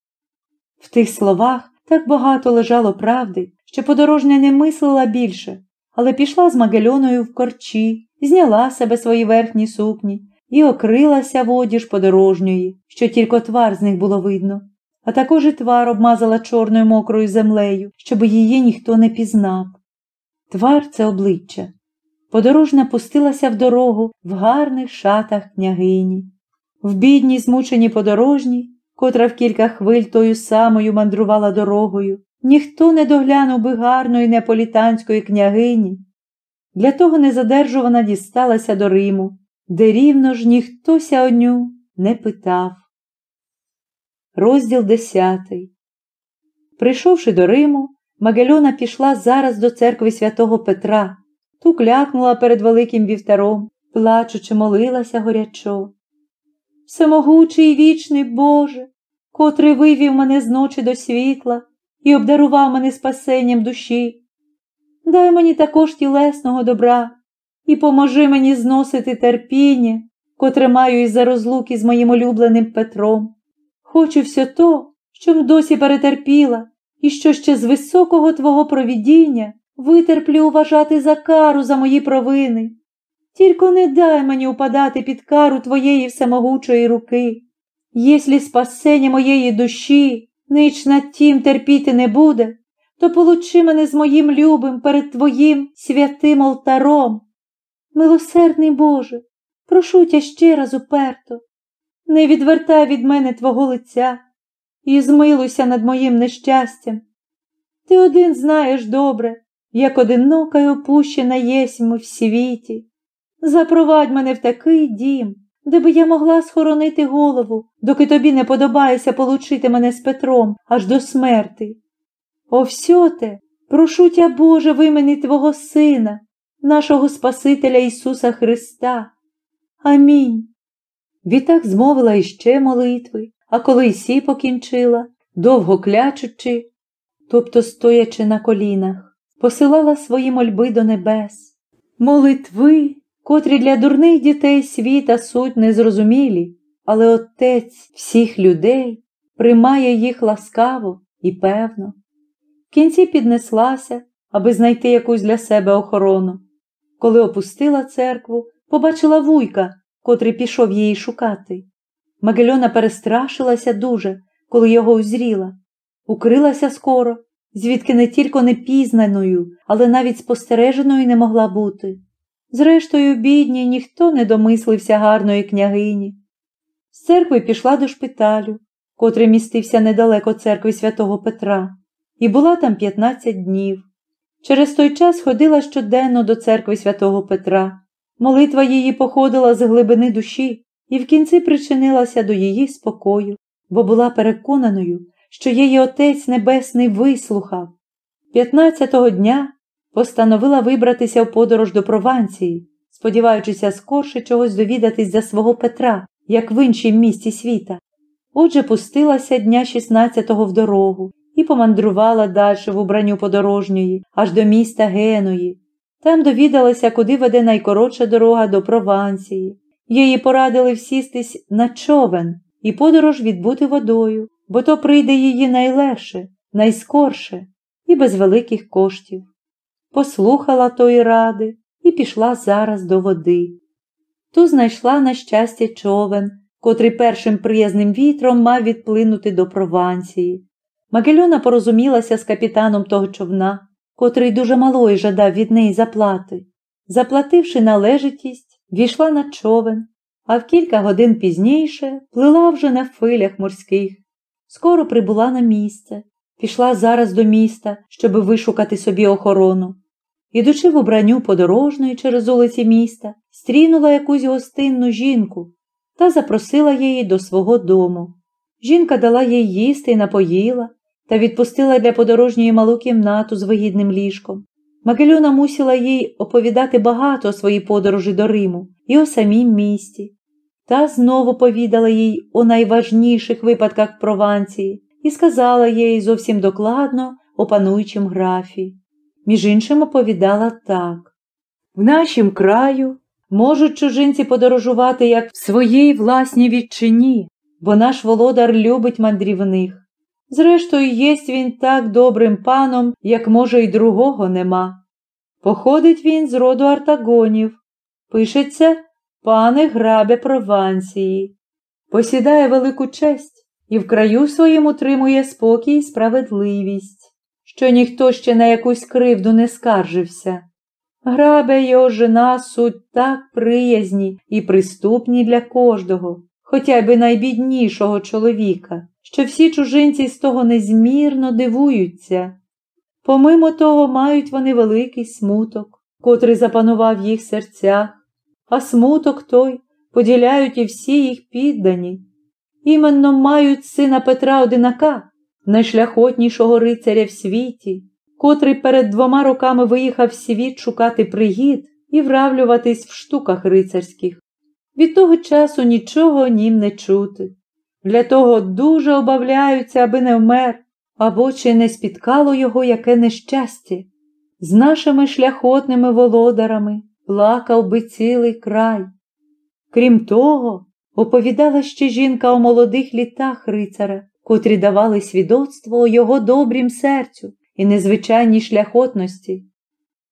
[SPEAKER 2] В тих словах так багато лежало правди, що подорожня не мислила більше, але пішла з Магельоною в корчі, зняла себе свої верхні сукні і окрилася в одіж подорожньої, що тільки твар з них було видно, а також і твар обмазала чорною мокрою землею, щоб її ніхто не пізнав. Твар це обличчя. Подорожна пустилася в дорогу в гарних шатах княгині. В бідній, змученій подорожній, котра в кілька хвиль тою самою мандрувала дорогою, ніхто не доглянув би гарної неаполітанської княгині. Для того незадержувана дісталася до Риму, де рівно ж ніхтося одню не питав. Розділ десятий. Прийшовши до Риму, Магельона пішла зараз до церкви святого Петра, ту клякнула перед великим вівтаром, плачучи, молилася горячо. Всемогучий і вічний Боже, котрий вивів мене з ночі до світла і обдарував мене спасенням душі. Дай мені також тілесного добра і поможи мені зносити терпіння, котре маю із за розлуки з моїм улюбленим Петром. Хочу все то, що досі перетерпіла, і що ще з високого твого провідіння витерплю уважати за кару за мої провини. Тільки не дай мені упадати під кару твоєї всемогучої руки. Єслі спасення моєї душі нич над тім терпіти не буде, то получи мене з моїм любим перед Твоїм святим алтаром. Милосердний Боже, прошу тя ще раз уперто, не відвертай від мене Твого лиця і змилуйся над моїм нещастям. Ти один знаєш добре, як одинока й опущена єсмь в світі. Запровадь мене в такий дім, де би я могла схоронити голову, доки тобі не подобається получити мене з Петром аж до смерти. О всьоте, прошу тя, Боже, в імені Твого Сина, нашого Спасителя Ісуса Христа. Амінь. Відтак змовила іще молитви, а коли сі покінчила, довго клячучи, тобто стоячи на колінах, посилала свої мольби до небес. Молитви, котрі для дурних дітей світа суть незрозумілі, але Отець всіх людей приймає їх ласкаво і певно. В кінці піднеслася, аби знайти якусь для себе охорону. Коли опустила церкву, побачила вуйка, котрий пішов її шукати. Магельона перестрашилася дуже, коли його узріла, укрилася скоро, звідки не тільки непізнаною, але навіть спостереженою не могла бути. Зрештою, бідній ніхто не домислився гарної княгині. З церкви пішла до шпиталю, котрий містився недалеко церкви святого Петра, і була там 15 днів. Через той час ходила щоденно до церкви святого Петра. Молитва її походила з глибини душі і в кінці причинилася до її спокою, бо була переконаною, що її Отець Небесний вислухав. П'ятнадцятого дня постановила вибратися в подорож до Прованції, сподіваючися скорше чогось довідатись за свого Петра, як в іншім місті світа. Отже, пустилася дня 16-го в дорогу і помандрувала далі в убранню подорожньої, аж до міста Геної. Там довідалася, куди веде найкоротша дорога до Провансії. Їй порадили всістись на човен і подорож відбути водою, бо то прийде її найлегше, найскорше і без великих коштів. Послухала тої ради і пішла зараз до води. Ту знайшла, на щастя, човен, котрий першим приязним вітром мав відплинути до Провансії. Магельона порозумілася з капітаном того човна, котрий дуже малої жадав від неї заплати. Заплативши належитість, війшла на човен, а в кілька годин пізніше плила вже на филях морських. Скоро прибула на місце, пішла зараз до міста, щоби вишукати собі охорону. Ідучи в убранню подорожної через улиці міста, стрінула якусь гостинну жінку та запросила її до свого дому. Жінка дала їй їсти і напоїла та відпустила для подорожньої малу кімнату з вигідним ліжком. Магельона мусила їй оповідати багато о своїй подорожі до Риму і о самім місті. Та знову повідала їй о найважніших випадках Прованції і сказала їй зовсім докладно о пануючім графі. Між іншим оповідала так в нашім краю можуть чужинці подорожувати як в своїй власній відчині, бо наш володар любить мандрівних. Зрештою, єсть він так добрим паном, як, може, й другого нема. Походить він з роду артагонів, пишеться пане грабе Провансії, посідає велику честь і в краю своїм утримує спокій і справедливість, що ніхто ще на якусь кривду не скаржився. Грабе його жена суть так приязні і приступні для кожного, хоча б найбіднішого чоловіка що всі чужинці з того незмірно дивуються. Помимо того, мають вони великий смуток, котрий запанував їх серцях, а смуток той поділяють і всі їх піддані. Іменно мають сина Петра Одинака, найшляхотнішого рицаря в світі, котрий перед двома роками виїхав в світ шукати пригід і вравлюватись в штуках рицарських. Від того часу нічого нім не чути. Для того дуже обавляються, аби не вмер, або чи не спіткало його яке нещастя. З нашими шляхотними володарами плакав би цілий край. Крім того, оповідала ще жінка о молодих літах рицаря, котрі давали свідоцтво його добрім серцю і незвичайній шляхотності.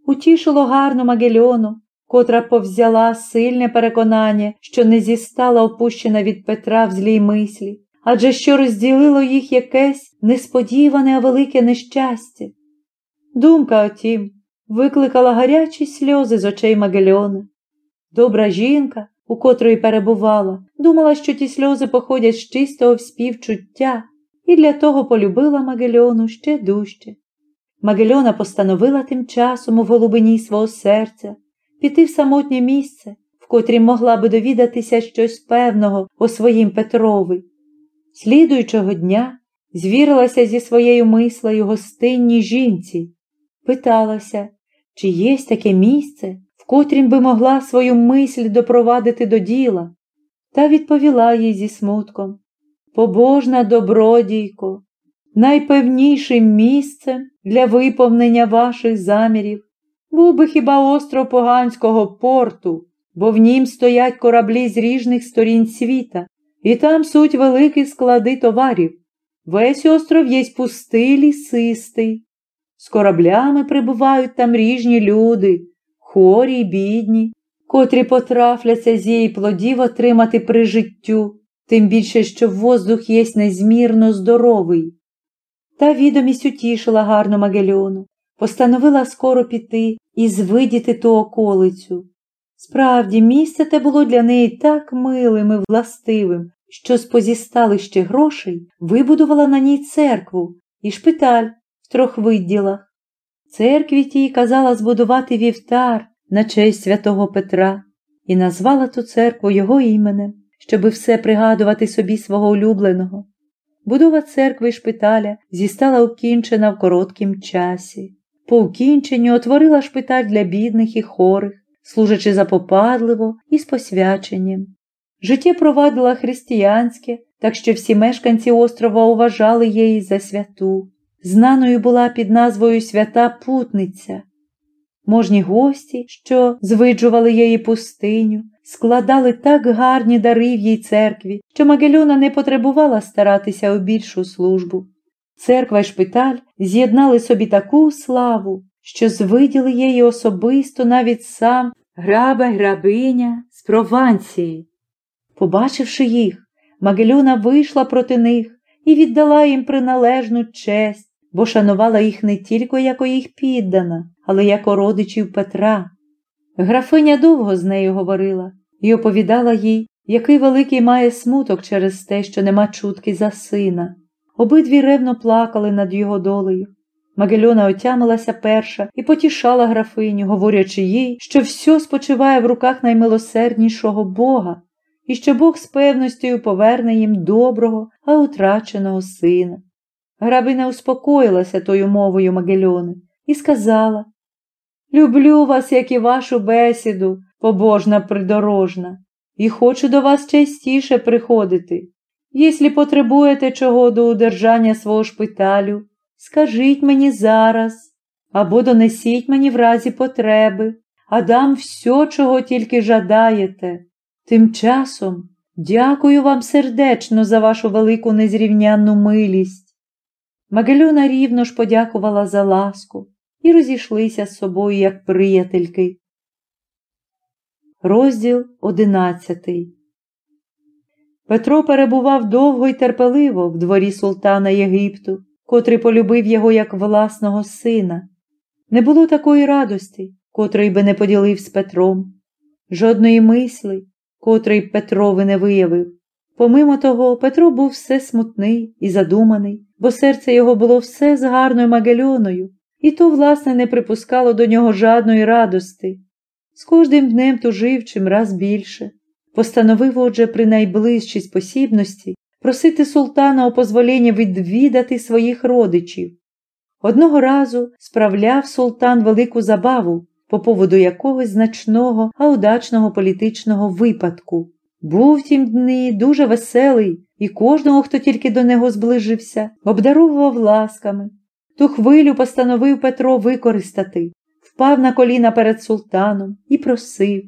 [SPEAKER 2] Утішило гарно Магельону, котра повзяла сильне переконання, що не зістала опущена від Петра в злій мислі, адже що розділило їх якесь несподіване, велике нещастя. Думка, отім, викликала гарячі сльози з очей Магельона. Добра жінка, у котрої перебувала, думала, що ті сльози походять з чистого співчуття, і для того полюбила Магельону ще дужче. Магельона постановила тим часом у голубині свого серця піти в самотнє місце, в котрім могла би довідатися щось певного о своїм Петрові. Слідуючого дня звірилася зі своєю мислею гостинній жінці, питалася, чи є таке місце, котрім би могла свою мисль допровадити до діла, та відповіла їй зі смутком Побожна добродійко, найпевнішим місцем для виповнення ваших замірів був би хіба остров Поганського порту, бо в нім стоять кораблі з ріжних сторін світа, і там суть великі склади товарів. Весь остров єсть пустий лісистий. З кораблями прибувають там ріжні люди, хорі й бідні, котрі потрафляться з її плодів отримати при життю, тим більше, що воздух єсть незмірно здоровий. Та відомість утішила гарну Магельону, постановила скоро піти і звидіти ту околицю. Справді, місце те було для неї так милим і властивим, що з позісталище грошей вибудувала на ній церкву і шпиталь в трьох видділах. Церкві тій казала збудувати вівтар на честь святого Петра і назвала ту церкву його іменем, щоби все пригадувати собі свого улюбленого. Будова церкви і шпиталя зістала укінчена в короткім часі. По укінченню отворила шпиталь для бідних і хорих, служачи запопадливо і з посвяченням. Життя провадила християнське, так що всі мешканці острова уважали її за святу. Знаною була під назвою Свята Путниця. Можні гості, що звиджували її пустиню, складали так гарні дари в їй церкві, що Магельона не потребувала старатися у більшу службу. Церква й шпиталь з'єднали собі таку славу, що звиділи її особисто навіть сам граба грабиня з Прованції. Побачивши їх, Магельона вийшла проти них і віддала їм приналежну честь, бо шанувала їх не тільки як їх піддана, але як родичів Петра. Графиня довго з нею говорила і оповідала їй, який великий має смуток через те, що нема чутки за сина. Обидві ревно плакали над його долею. Магельона отямилася перша і потішала графиню, говорячи їй, що все спочиває в руках наймилосерднішого Бога, і що Бог з певністю поверне їм доброго, а утраченого сина. Грабина успокоїлася тою мовою Магельони і сказала Люблю вас, як і вашу бесіду, побожна придорожна, і хочу до вас частіше приходити. Єслі потребуєте чого до удержання свого шпиталю, скажіть мені зараз або донесіть мені в разі потреби, а дам все, чого тільки жадаєте. Тим часом дякую вам сердечно за вашу велику незрівнянну милість. Магельона рівно ж подякувала за ласку і розійшлися з собою як приятельки. Розділ одинадцятий Петро перебував довго й терпеливо в дворі султана Єгипту, котрий полюбив його як власного сина. Не було такої радості, котрої би не поділив з Петром, жодної мисли, котрий Петрови не виявив. Помимо того, Петро був все смутний і задуманий, бо серце його було все з гарною Магельоною, і то, власне, не припускало до нього жадної радости. З кожним днем тужив чим раз більше. Постановив, отже, при найближчій спосібності просити султана о позвоління відвідати своїх родичів. Одного разу справляв султан велику забаву по поводу якогось значного, а удачного політичного випадку. Був тім дні дуже веселий і кожного, хто тільки до нього зближився, обдаровував ласками. Ту хвилю постановив Петро використати, впав на коліна перед султаном і просив.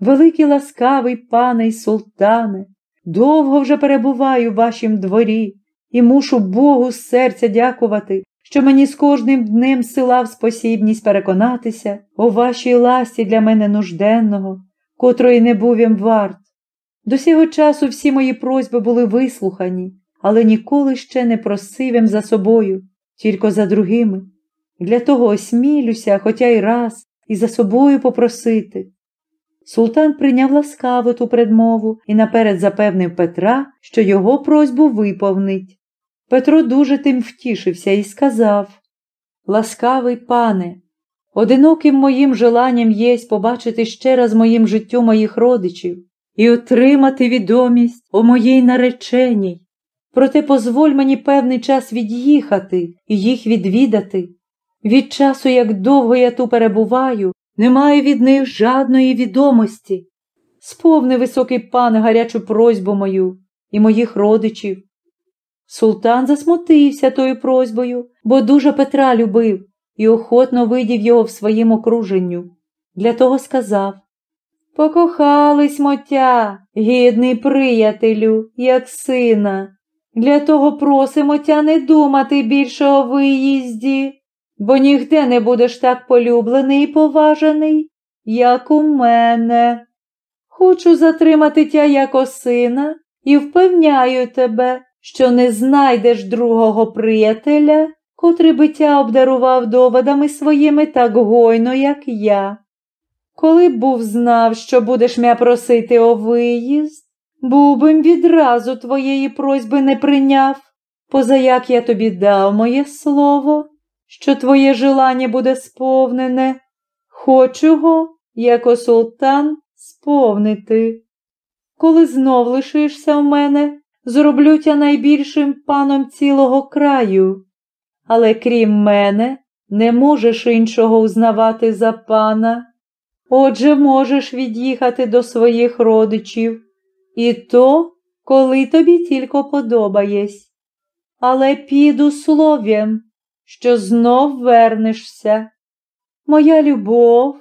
[SPEAKER 2] Великий ласкавий пане й султане, довго вже перебуваю в вашім дворі і мушу Богу з серця дякувати, що мені з кожним днем силав спосібність переконатися у вашій ласті для мене нужденного, котрої не був їм варт. До сього часу всі мої просьби були вислухані, але ніколи ще не просив за собою, тільки за другими. Для того осмілюся, хоча й раз, і за собою попросити. Султан прийняв ласкаво ту предмову і наперед запевнив Петра, що його просьбу виповнить. Петро дуже тим втішився і сказав Ласкавий пане, одиноким моїм желанням єсть побачити ще раз моїм життю моїх родичів і отримати відомість о моїй нареченій. Проте позволь мені певний час від'їхати і їх відвідати. Від часу, як довго я ту перебуваю, немає від них жадної відомості. Сповни, високий пан, гарячу просьбу мою і моїх родичів. Султан засмутився тою просьбою, бо дуже Петра любив і охотно видів його в своїм окруженню. Для того сказав Покохались мотя, гідний приятелю, як сина. Для того просимо тя не думати більше о виїзді бо нігде не будеш так полюблений і поважений, як у мене. Хочу затримати тя як сина і впевняю тебе, що не знайдеш другого приятеля, котрий би тя обдарував доводами своїми так гойно, як я. Коли б був знав, що будеш мя просити о виїзд, був бим відразу твоєї просьби не прийняв, поза як я тобі дав моє слово що твоє желання буде сповнене, хочу го, як султан, сповнити. Коли знов лишишся в мене, зроблю тя найбільшим паном цілого краю, але крім мене, не можеш іншого узнавати за пана. Отже, можеш від'їхати до своїх родичів, і то, коли тобі тільки подобаєсь. Але піду слов'ям, що знов вернешся. Моя любов,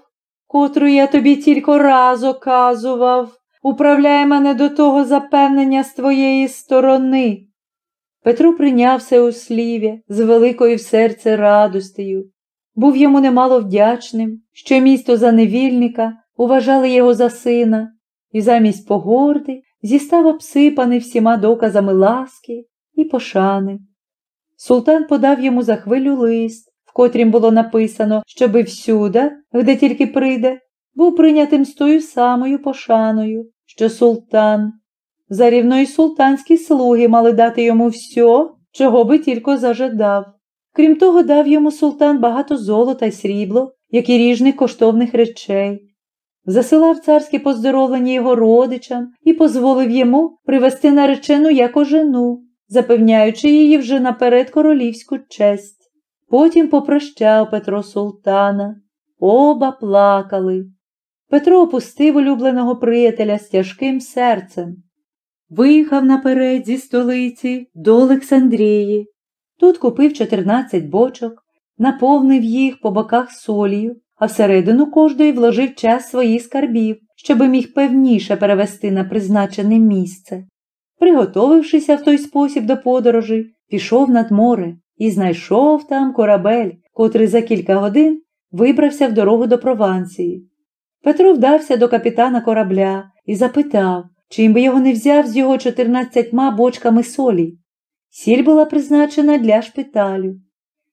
[SPEAKER 2] котру я тобі тільки раз оказував, управляє мене до того запевнення з твоєї сторони. Петро прийнявся у сліві з великою в серце радостею. Був йому немало вдячним, що місто за невільника уважали його за сина, і замість погорди зістав обсипаний всіма доказами ласки і пошани. Султан подав йому за хвилю лист, в котрім було написано, щоби всюди, де тільки прийде, був прийнятим з тою самою пошаною, що султан. Зарівно й султанські слуги мали дати йому все, чого би тільки зажадав. Крім того, дав йому султан багато золота й срібло, як і ріжних коштовних речей. Засилав царське поздоровлення його родичам і дозволив йому привести наречену як ожену, запевняючи її вже наперед королівську честь. Потім попрощав Петро султана. Оба плакали. Петро опустив улюбленого приятеля з тяжким серцем. Виїхав наперед зі столиці до Олександрії. Тут купив 14 бочок, наповнив їх по боках солію, а всередину кожної вложив час своїх скарбів, щоби міг певніше перевести на призначене місце. Приготовившися в той спосіб до подорожі, пішов над море і знайшов там корабель, котрий за кілька годин вибрався в дорогу до Провансії. Петро вдався до капітана корабля і запитав, чим би його не взяв з його чотирнадцятьма бочками солі. Сіль була призначена для шпиталю.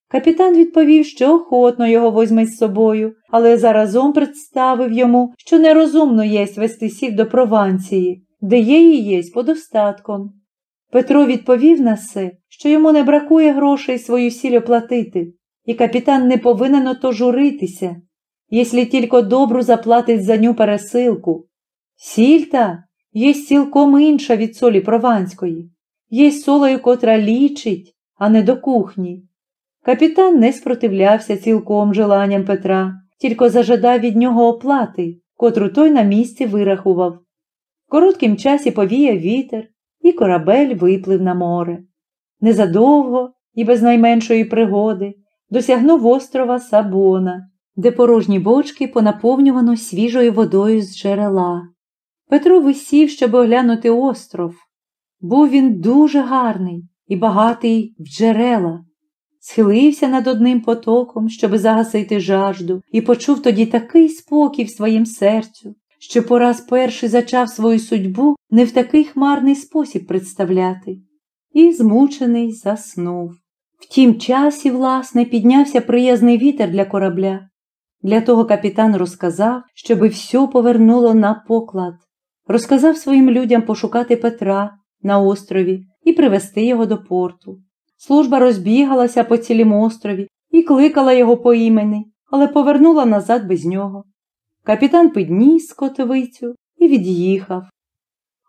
[SPEAKER 2] Капітан відповів, що охотно його возьме з собою, але заразом представив йому, що нерозумно єсть вести сіль до Провансії, де є її єсть подостатком. Петро відповів на все, що йому не бракує грошей свою сіль оплатити, і капітан не повинен ото журитися, якщо тільки добру заплатить за ню пересилку. Сіль та є цілком інша від солі прованської, є солою, котра лічить, а не до кухні. Капітан не спротивлявся цілком желанням Петра, тільки зажадав від нього оплати, котру той на місці вирахував. В короткім часі повіяв вітер, і корабель виплив на море. Незадовго і без найменшої пригоди досягнув острова Сабона, де порожні бочки понаповнювано свіжою водою з джерела. Петро висів, щоб оглянути остров. Був він дуже гарний і багатий в джерела схилився над одним потоком, щоби загасити жажду, і почув тоді такий спокій в своїм серцю, що пораз перший зачав свою судьбу не в такий хмарний спосіб представляти, і, змучений, заснув. В тім часі, власне, піднявся приязний вітер для корабля. Для того капітан розказав, щоби все повернуло на поклад. Розказав своїм людям пошукати Петра на острові і привезти його до порту. Служба розбігалася по цілім острові і кликала його по імені, але повернула назад без нього. Капітан підніс котовицю і від'їхав.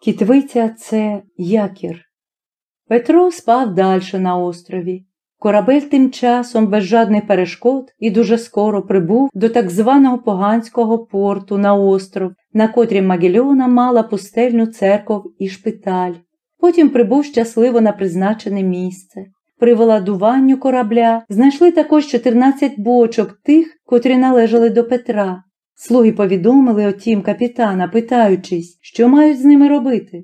[SPEAKER 2] Кітвиця це якір. Петро спав далі на острові. Корабель тим часом без жадних перешкод і дуже скоро прибув до так званого поганського порту на остров, на котрі Магельона мала пустельну церков і шпиталь. Потім прибув щасливо на призначене місце. При виладуванню корабля знайшли також 14 бочок тих, котрі належали до Петра. Слуги повідомили отім капітана, питаючись, що мають з ними робити.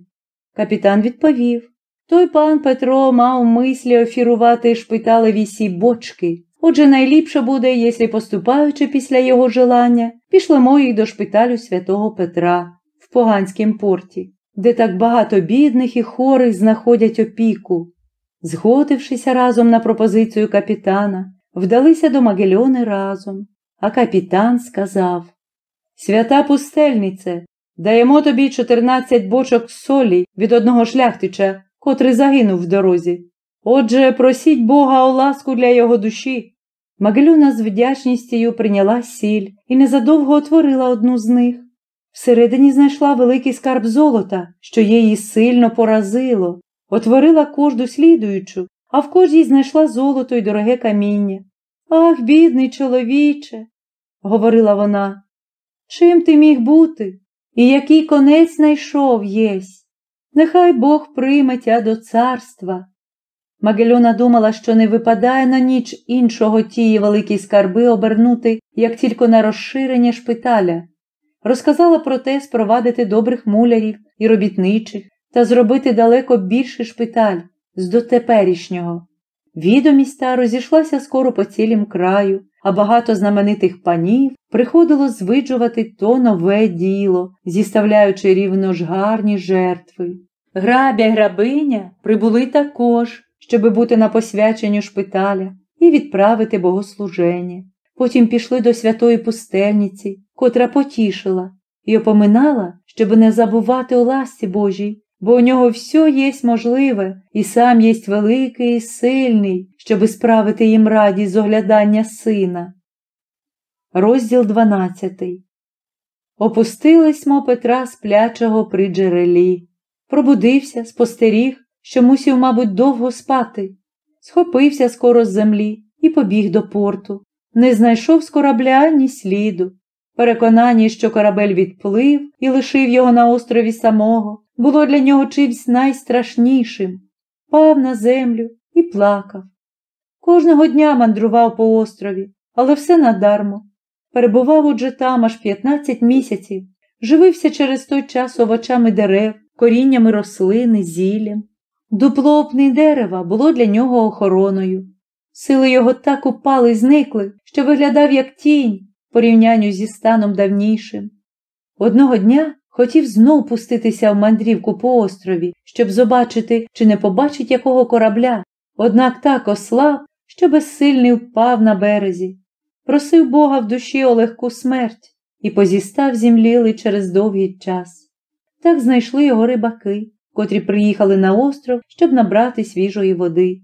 [SPEAKER 2] Капітан відповів той пан Петро мав мислі офірувати шпиталеві сі бочки. Отже, найліпше буде, якщо, поступаючи після його желання, пішлемо їх до шпиталю святого Петра в Поганськім порті, де так багато бідних і хорих знаходять опіку. Згодившися разом на пропозицію капітана, вдалися до Магельони разом, а капітан сказав Свята пустельнице, даємо тобі 14 бочок солі від одного шляхтича, котрий загинув в дорозі. Отже, просіть Бога о ласку для його душі. Магельона з вдячністю прийняла сіль і незадовго отворила одну з них. Всередині знайшла великий скарб золота, що її сильно поразило, отворила кожду слідуючу, а в кожній знайшла золото й дороге каміння. Ах, бідний чоловіче, говорила вона, чим ти міг бути? І який конець знайшов єсь? Нехай Бог прийме тя до царства. Магельона думала, що не випадає на ніч іншого тії великі скарби обернути, як тільки на розширення шпиталя. Розказала про те спровадити добрих мулярів і робітничих та зробити далеко більший шпиталь з дотеперішнього. Відомість та розійшлася скоро по цілім краю, а багато знаменитих панів приходило звиджувати то нове діло, зіставляючи рівно ж гарні жертви. Грабя грабиня прибули також, щоби бути на посвяченню шпиталя і відправити богослуження. Потім пішли до святої пустельниці, котра потішила, і опоминала, щоб не забувати у ласці Божій, бо у нього все єсть можливе, і сам єсть великий і сильний, щоби справити їм радість з оглядання сина. Розділ 12 Опустились мо Петра сплячого при джерелі. Пробудився, спостеріг, що мусів, мабуть, довго спати. Схопився скоро з землі і побіг до порту. Не знайшов з корабля ні сліду. Переконані, що корабель відплив і лишив його на острові самого, було для нього чимсь найстрашнішим. Пав на землю і плакав. Кожного дня мандрував по острові, але все надармо. Перебував отже там аж 15 місяців, живився через той час овочами дерев, коріннями рослини, зіллям. Дупло опни дерева було для нього охороною. Сили його так упали і зникли, що виглядав як тінь порівнянню зі станом давнішим. Одного дня хотів знов пуститися в мандрівку по острові, щоб побачити, чи не побачить якого корабля, однак так ослаб, що безсильний впав на березі. Просив Бога в душі о легку смерть і позістав зімліли через довгий час. Так знайшли його рибаки, котрі приїхали на остров, щоб набрати свіжої води.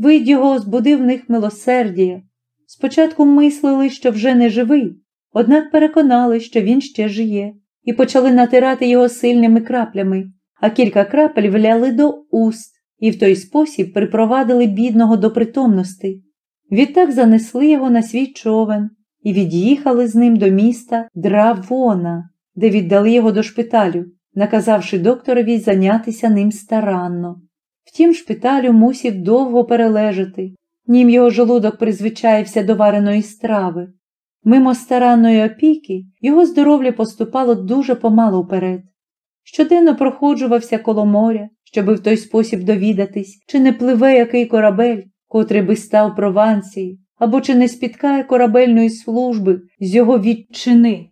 [SPEAKER 2] Вид його збудив в них милосердія. Спочатку мислили, що вже не живий, однак переконали, що він ще жиє, і почали натирати його сильними краплями, а кілька крапель вляли до уст і в той спосіб припровадили бідного до притомності. Відтак занесли його на свій човен і від'їхали з ним до міста Дравона, де віддали його до шпиталю, наказавши докторові зайнятися ним старанно. Втім, шпиталю мусів довго перележати, нім його желудок призвичаївся до вареної страви. Мимо старанної опіки його здоров'я поступало дуже помало вперед. Щоденно проходжувався коло моря, щоби в той спосіб довідатись, чи не пливе який корабель, котрий би став Провансії, або чи не спіткає корабельної служби з його відчини.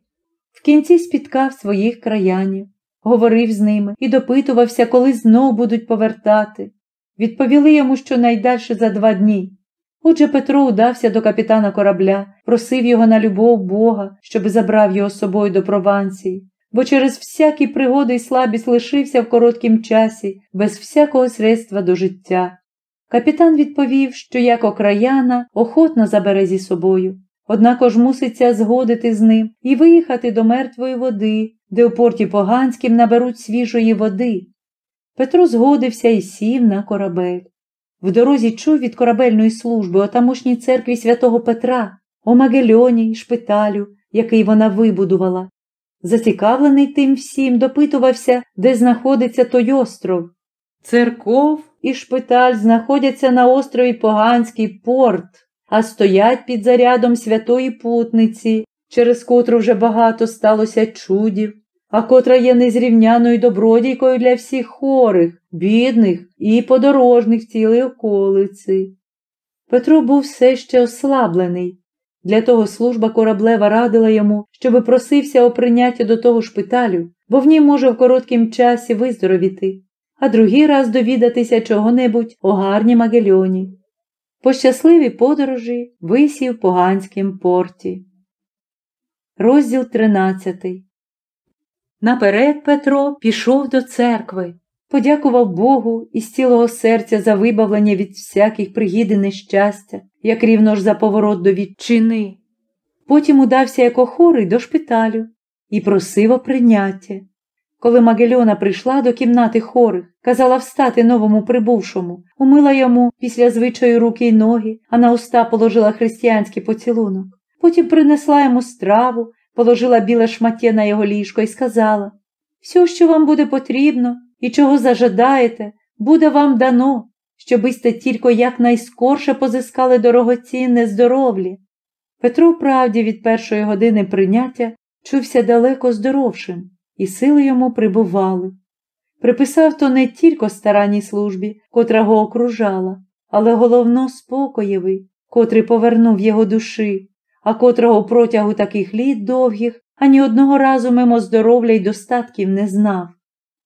[SPEAKER 2] В кінці спіткав своїх краянів, говорив з ними і допитувався, коли знов будуть повертати. Відповіли йому, що найдальше за два дні. Отже, Петро удався до капітана корабля, просив його на любов Бога, щоб забрав його з собою до Провансії, бо через всякі пригоди й слабість лишився в короткім часі, без всякого средства до життя. Капітан відповів, що як окраяна охотно забере зі собою, однако ж муситься згодити з ним і виїхати до мертвої води, де у порті Поганським наберуть свіжої води. Петро згодився і сів на корабель. В дорозі чув від корабельної служби о тамошній церкві святого Петра, о Магельоні й шпиталю, який вона вибудувала. Зацікавлений тим всім, допитувався, де знаходиться той остров. Церков і шпиталь знаходяться на острові Поганський порт, а стоять під зарядом святої путниці, через котру вже багато сталося чудів, а котра є незрівняною добродійкою для всіх хворих, бідних і подорожних цілої околиці. Петро був все ще ослаблений. Для того служба кораблева радила йому, щоби просився о прийняття до того шпиталю, бо в ній може в короткім часі виздоровіти, а другий раз довідатися чого-небудь о гарній Магельоні. По щасливій подорожі висів в поганськім порті. Розділ тринадцятий Наперед Петро пішов до церкви, подякував Богу із цілого серця за вибавлення від всяких пригід і нещастя, як рівно ж за поворот до відчини. Потім удався як охорий до шпиталю і просив о прийняття. Коли Магельона прийшла до кімнати хорих, казала встати новому прибувшому, умила йому після звичаю руки й ноги, а на уста положила християнський поцілунок. Потім принесла йому страву, положила біле шмаття на його ліжко і сказала все, що вам буде потрібно і чого зажадаєте, буде вам дано, щоби сте тільки якнайскорше позискали дорогоцінне здоров'я. Петро, правді, від першої години прийняття чувся далеко здоровшим, і сили йому прибували. Приписав то не тільки старанній службі, котра го окружала, але головно спокоєвий, котрий повернув його душі, а котрого протягу таких літ довгих ані одного разу мимо здоров'я й достатків не знав.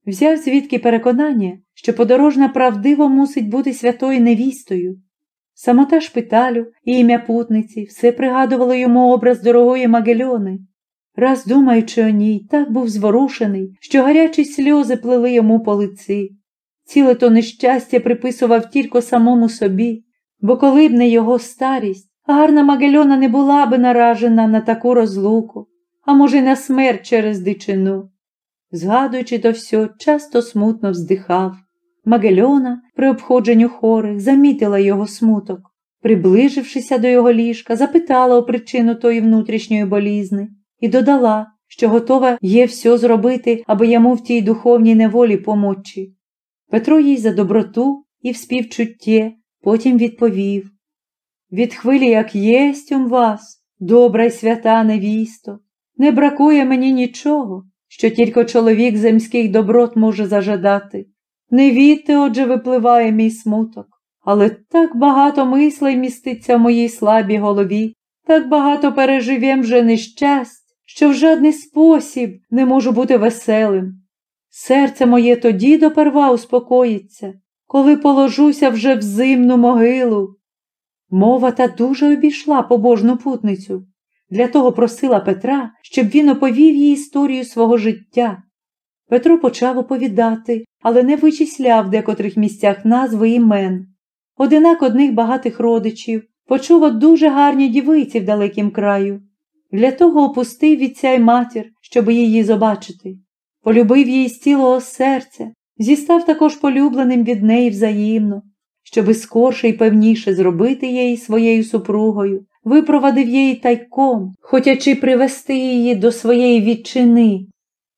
[SPEAKER 2] Взяв звідки переконання, що подорожна правдиво мусить бути святою невістою. Самота шпиталю і ім'я путниці все пригадувало йому образ дорогої Магельони. Раз, думаючи о ній, так був зворушений, що гарячі сльози плели йому по лиці. Ціле то нещастя приписував тільки самому собі, бо коли б не його старість, гарна Магельона не була би наражена на таку розлуку, а може, й на смерть через дичину. Згадуючи то все, часто смутно вздихав. Магельона при обходженню хорих замітила його смуток. Приближившися до його ліжка, запитала о причину тої внутрішньої болізни і додала, що готова є все зробити, аби йому в тій духовній неволі помочі. Петро їй за доброту і в співчутті потім відповів Від хвилі, як єсть у вас, добра й свята невісто, не бракує мені нічого, що тільки чоловік земських доброт може зажадати. Не відти, отже, випливає мій смуток, але так багато мислей міститься в моїй слабій голові, так багато переживєм вже нещасть, що в жадний спосіб не можу бути веселим. Серце моє тоді доперва успокоїться, коли положуся вже в зимну могилу. Мова та дуже обійшла побожну путницю. Для того просила Петра, щоб він оповів їй історію свого життя. Петро почав оповідати, але не вичисляв в декотрих місцях назви імен. Одинак одних багатих родичів почув от дуже гарні дівиці в далекім краю. Для того опустив відця й матір, щоб її побачити. Полюбив її з цілого серця, зістав також полюбленим від неї взаємно, щоби скорше й певніше зробити її своєю супругою, випровадив її тайком, хотячи привести її до своєї відчини,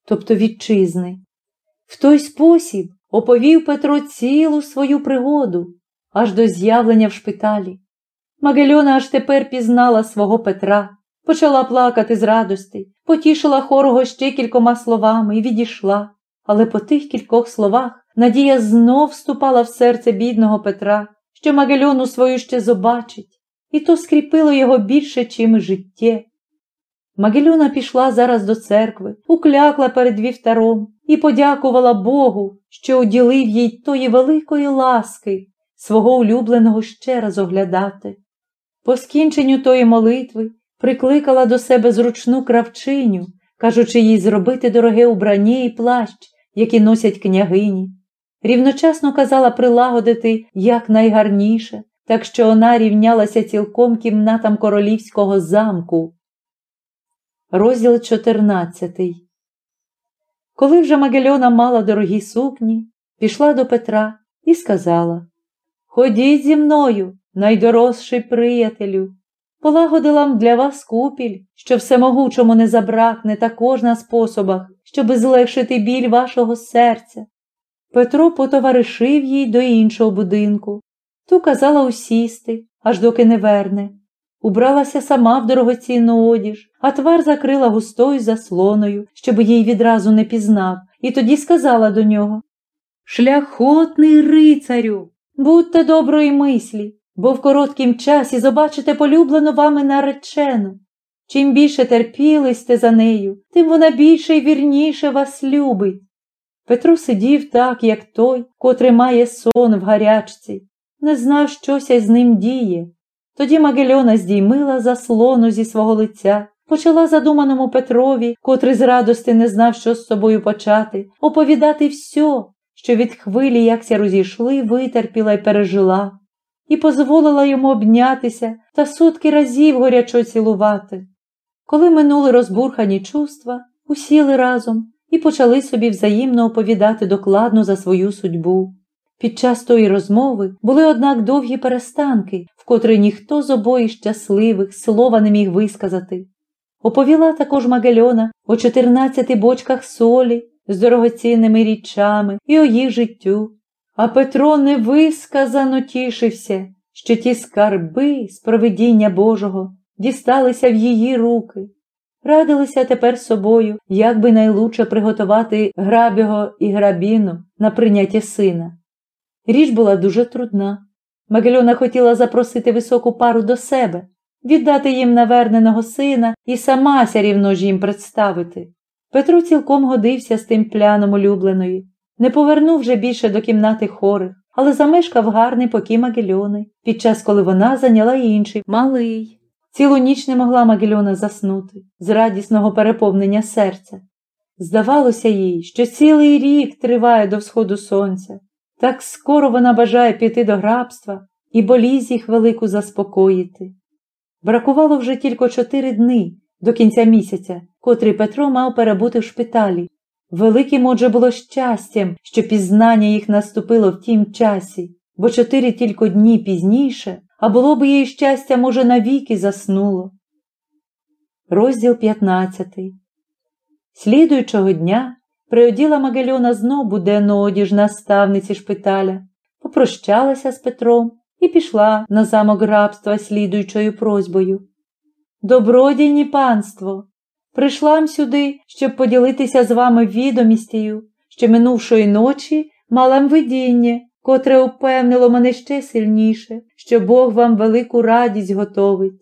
[SPEAKER 2] тобто вітчизни. В той спосіб оповів Петро цілу свою пригоду, аж до з'явлення в шпиталі. Магельона аж тепер пізнала свого Петра, почала плакати з радости, потішила хорого ще кількома словами і відійшла. Але по тих кількох словах Надія знов вступала в серце бідного Петра, що Магельону свою ще побачить, і то скріпило його більше, чим життє. Магелюна пішла зараз до церкви, уклякла перед вівтаром і подякувала Богу, що уділив їй тої великої ласки свого улюбленого ще раз оглядати. По скінченню тої молитви прикликала до себе зручну кравчиню, кажучи їй зробити дороге убрання і плащ, які носять княгині. Рівночасно казала прилагодити якнайгарніше, так що вона рівнялася цілком кімнатам королівського замку. Розділ 14 Коли вже Магельона мала дорогі сукні, пішла до Петра і сказала Ходіть зі мною, найдорожчий приятелю, полагодила для вас купіль, що всемогучому не забракне також на способах, щоби злегшити біль вашого серця. Петро потоваришив їй до іншого будинку, ту казала усісти, аж доки не верне. Убралася сама в дорогоцінну одіж, а твар закрила густою заслоною, щоб їй відразу не пізнав, і тоді сказала до нього Шляхотний рицарю, будьте доброї мислі, бо в короткім часі побачите полюблену вами наречену. Чим більше терпіли сте за нею, тим вона більше й вірніше вас любить. Петро сидів так, як той, котрий має сон в гарячці, не знав, щося з ним діє. Тоді Магельона здіймила заслону зі свого лиця, почала задуманому Петрові, котрий з радости не знав, що з собою почати, оповідати все, що від хвилі, якся розійшли, витерпіла й пережила, і дозволила йому обнятися та сотки разів горячо цілувати. Коли минули розбурхані чувства, усіли разом і почали собі взаємно оповідати докладно за свою судьбу. Під час тої розмови були, однак, довгі перестанки, в котрі ніхто з обоїх щасливих слова не міг висказати. Оповіла також Магельона о чотирнадцяти бочках солі з дорогоцінними річами і о їх життю, А Петро невисказано тішився, що ті скарби з провидіння Божого дісталися в її руки. Радилися тепер собою, як би найлучше приготувати грабього і грабіну на прийняття сина. Річ була дуже трудна. Магельона хотіла запросити високу пару до себе, віддати їм наверненого сина і сама сярівно ж їм представити. Петро цілком годився з тим пляном улюбленої, не повернув вже більше до кімнати хорих, але замешкав гарний покій Магельони, під час, коли вона зайняла інший малий. Цілу ніч не могла Магельона заснути з радісного переповнення серця. Здавалося їй, що цілий рік триває до всходу сонця. Так скоро вона бажає піти до грабства і болізь їх велику заспокоїти. Бракувало вже тільки чотири дни до кінця місяця, котрий Петро мав перебути в шпиталі. Великим отже було щастям, що пізнання їх наступило в тім часі, бо чотири тільки дні пізніше, а було б їй щастя, може, навіки заснуло. Розділ 15 Слідуючого дня приоділа Магельона знов буденну одіж наставниці шпиталя, попрощалася з Петром і пішла на замок рабства слідуючою просьбою. Добродійні панство, прийшла сюди, щоб поділитися з вами відомістю, що минувшої ночі мала видіння, котре упевнило мене ще сильніше, що Бог вам велику радість готовить.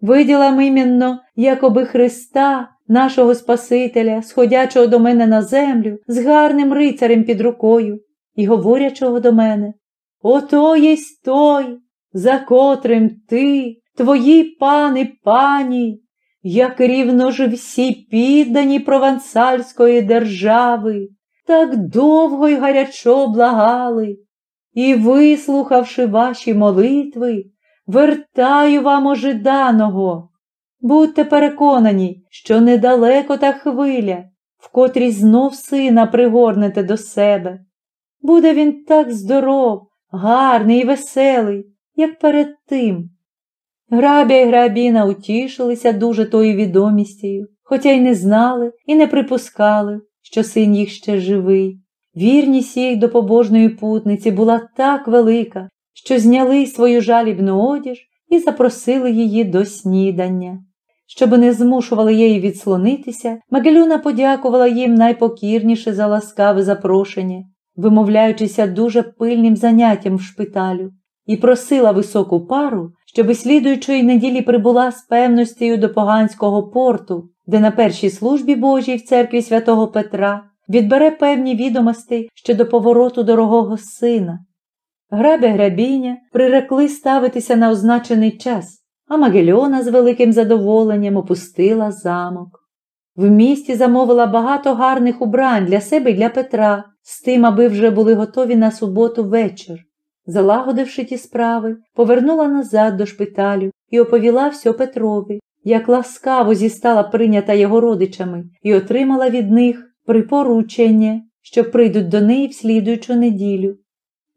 [SPEAKER 2] Виділа іменно, якоби Христа, нашого Спасителя, сходячого до мене на землю, з гарним рицарем під рукою, і говорячого до мене. Ото єсть той, за котрим ти, твої пани пані, як рівно ж всі піддані провансальської держави, так довго й гарячо благали, і, вислухавши ваші молитви, вертаю вам ожиданого. Будьте переконані, що недалеко та хвиля, в котрій знов сина пригорнете до себе. Буде він так здоров, гарний і веселий, як перед тим. Грабя й грабіна утішилися дуже тою відомістю, хоча й не знали і не припускали, що син їх ще живий. Вірність їх до побожної путниці була так велика, що зняли свою жалібну одіж і запросили її до снідання. Щоб не змушували її відслонитися, Магелюна подякувала їм найпокірніше за ласкаве запрошення, вимовляючися дуже пильним заняттям в шпиталю, і просила високу пару, щоби слідуючої неділі прибула з певності до поганського порту, де на першій службі Божій в церкві святого Петра відбере певні відомості щодо повороту дорогого сина. Грабе грабіня прирекли ставитися на означений час, а Магельона з великим задоволенням опустила замок. В місті замовила багато гарних убрань для себе і для Петра, з тим, аби вже були готові на суботу вечір. Залагодивши ті справи, повернула назад до шпиталю і оповіла все Петрові, як ласкаво зістала прийнята його родичами і отримала від них припоручення, що прийдуть до неї в слідуючу неділю.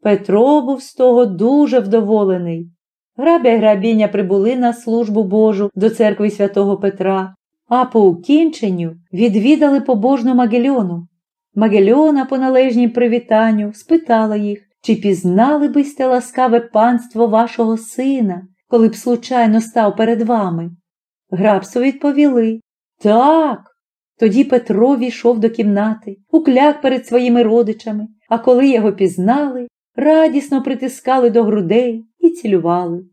[SPEAKER 2] Петро був з того дуже вдоволений. Грабя й грабіня прибули на службу Божу до церкви святого Петра, а по укінченню відвідали побожну Магельону. Магельона по належній привітанню спитала їх, чи пізнали би сте ласкаве панство вашого сина, коли б случайно став перед вами? Грабсу відповіли Так. Тоді Петро війшов до кімнати, укляк перед своїми родичами, а коли його пізнали, радісно притискали до грудей і цілювали.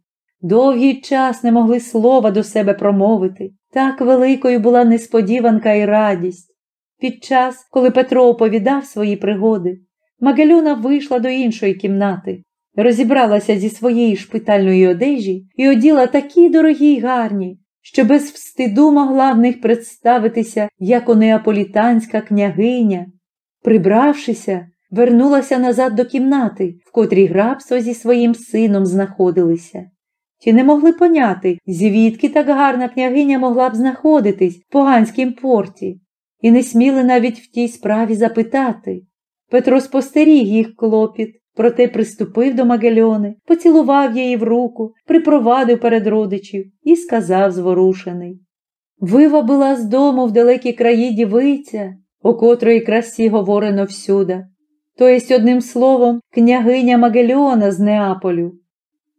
[SPEAKER 2] Довгий час не могли слова до себе промовити. Так великою була несподіванка і радість. Під час, коли Петро оповідав свої пригоди, Магелюна вийшла до іншої кімнати, розібралася зі своєї шпитальної одежі і оділа такі дорогі й гарні, що без встиду могла в них представитися як неаполітанська княгиня. Прибравшися, вернулася назад до кімнати, в котрій грабство зі своїм сином знаходилися. Ті не могли поняти, звідки так гарна княгиня могла б знаходитись в поганськім порті, і не сміли навіть в тій справі запитати. Петро спостеріг їх клопіт, проте приступив до Магельони, поцілував її в руку, припровадив перед родичів і сказав зворушений. Вива була з дому в далекій краї дівиця, о котрої красі говорено всюди. то єсть одним словом, княгиня Магельона з Неаполю.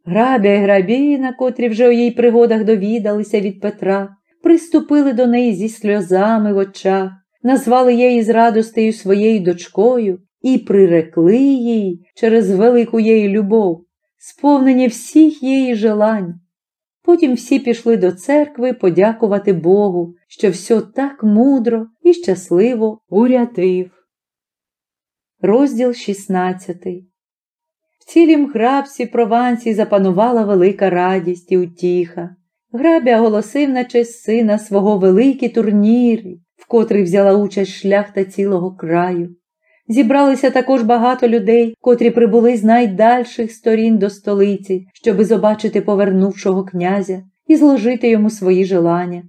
[SPEAKER 2] Грабя і грабіна, котрі вже у її пригодах довідалися від Петра, приступили до неї зі сльозами в очах, назвали її з радостею своєю дочкою і прирекли їй через велику її любов, сповнені всіх її желань. Потім всі пішли до церкви подякувати Богу, що все так мудро і щасливо урядив. Розділ 16 В цілім грабці Провансії запанувала велика радість і утіха. Грабя оголосив на честь сина свого великі турніри, в котрих взяла участь шляхта цілого краю. Зібралися також багато людей, котрі прибули з найдальших сторін до столиці, щоби побачити повернувшого князя і зложити йому свої желання.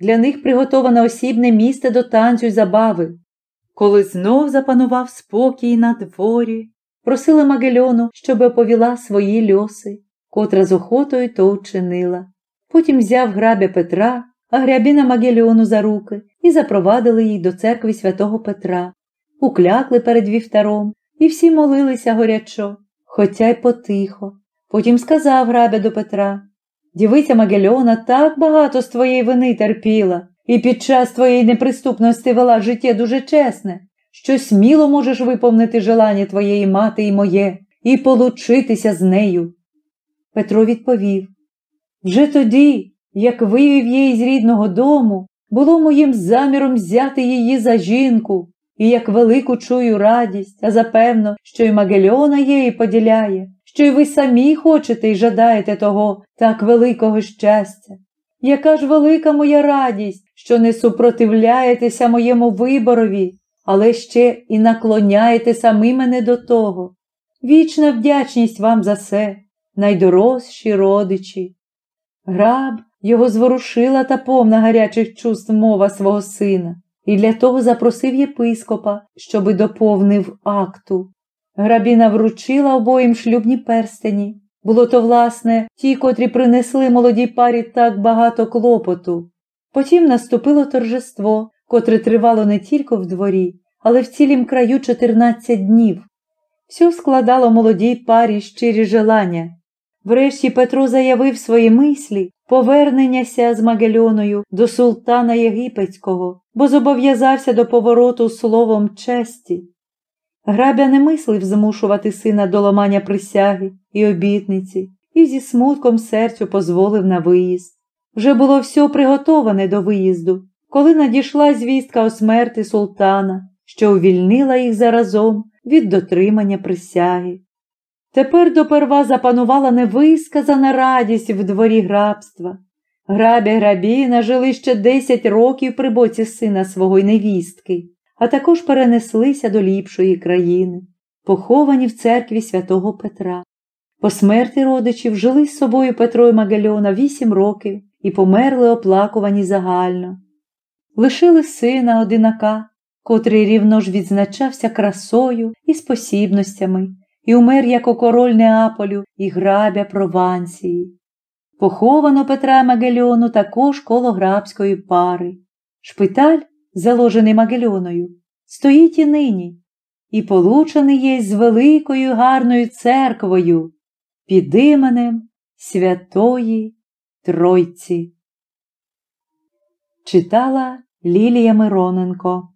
[SPEAKER 2] Для них приготовано осібне місце до танцю й забави. Коли знов запанував спокій на дворі, просила Магельону, щоб оповіла свої льоси, котра з охотою то вчинила. Потім взяв грабя Петра, а грябіна Магельону за руки і запровадили їх до церкви святого Петра, уклякли перед вівтаром і всі молилися горячо, хоча й потихо. Потім сказав грабя до Петра Дівиця Магельона так багато з твоєї вини терпіла, і під час твоєї неприступності вела життя дуже чесне, що сміло можеш виповнити желання твоєї мати і моє, і получитися з нею. Петро відповів вже тоді, як вивів її з рідного дому, було моїм заміром взяти її за жінку, і як велику чую радість, а запевно, що й Магельона її поділяє, що й ви самі хочете і жадаєте того так великого щастя. Яка ж велика моя радість, що не супротивляєтеся моєму виборові, але ще і наклоняєте самі мене до того. Вічна вдячність вам за все, найдорожчі родичі. Граб його зворушила та повна гарячих чувств мова свого сина, і для того запросив єпископа, щоби доповнив акту. Грабіна вручила обоїм шлюбні перстені. Було то, власне, ті, котрі принесли молодій парі так багато клопоту. Потім наступило торжество, котре тривало не тільки в дворі, але в цілім краю 14 днів. Все складало молодій парі щирі желання. Врешті Петро заявив свої мислі поверненняся з Магельоною до султана Єгипетського, бо зобов'язався до повороту словом честі. Грабя не мислив змушувати сина до ламання присяги і обітниці, і зі смутком серцю позволив на виїзд. Вже було все приготоване до виїзду, коли надійшла звістка о смерті султана, що увільнила їх заразом від дотримання присяги. Тепер доперва запанувала невисказана радість в дворі грабства. Грабя грабіна жили ще десять років при боці сина свого й невістки, а також перенеслися до ліпшої країни, поховані в церкві святого Петра. По смерті родичів жили з собою Петро і Магельона вісім років і померли оплакувані загально. Лишили сина одинака, котрий рівно ж відзначався красою і спосібностями, і умер як король Неаполю і грабя Провансії. Поховано Петра Магельону також коло грабської пари. Шпиталь, заложений Магельоною, стоїть і нині, і получений є з великою гарною церквою під іменем Святої Тройці. Читала Лілія Мироненко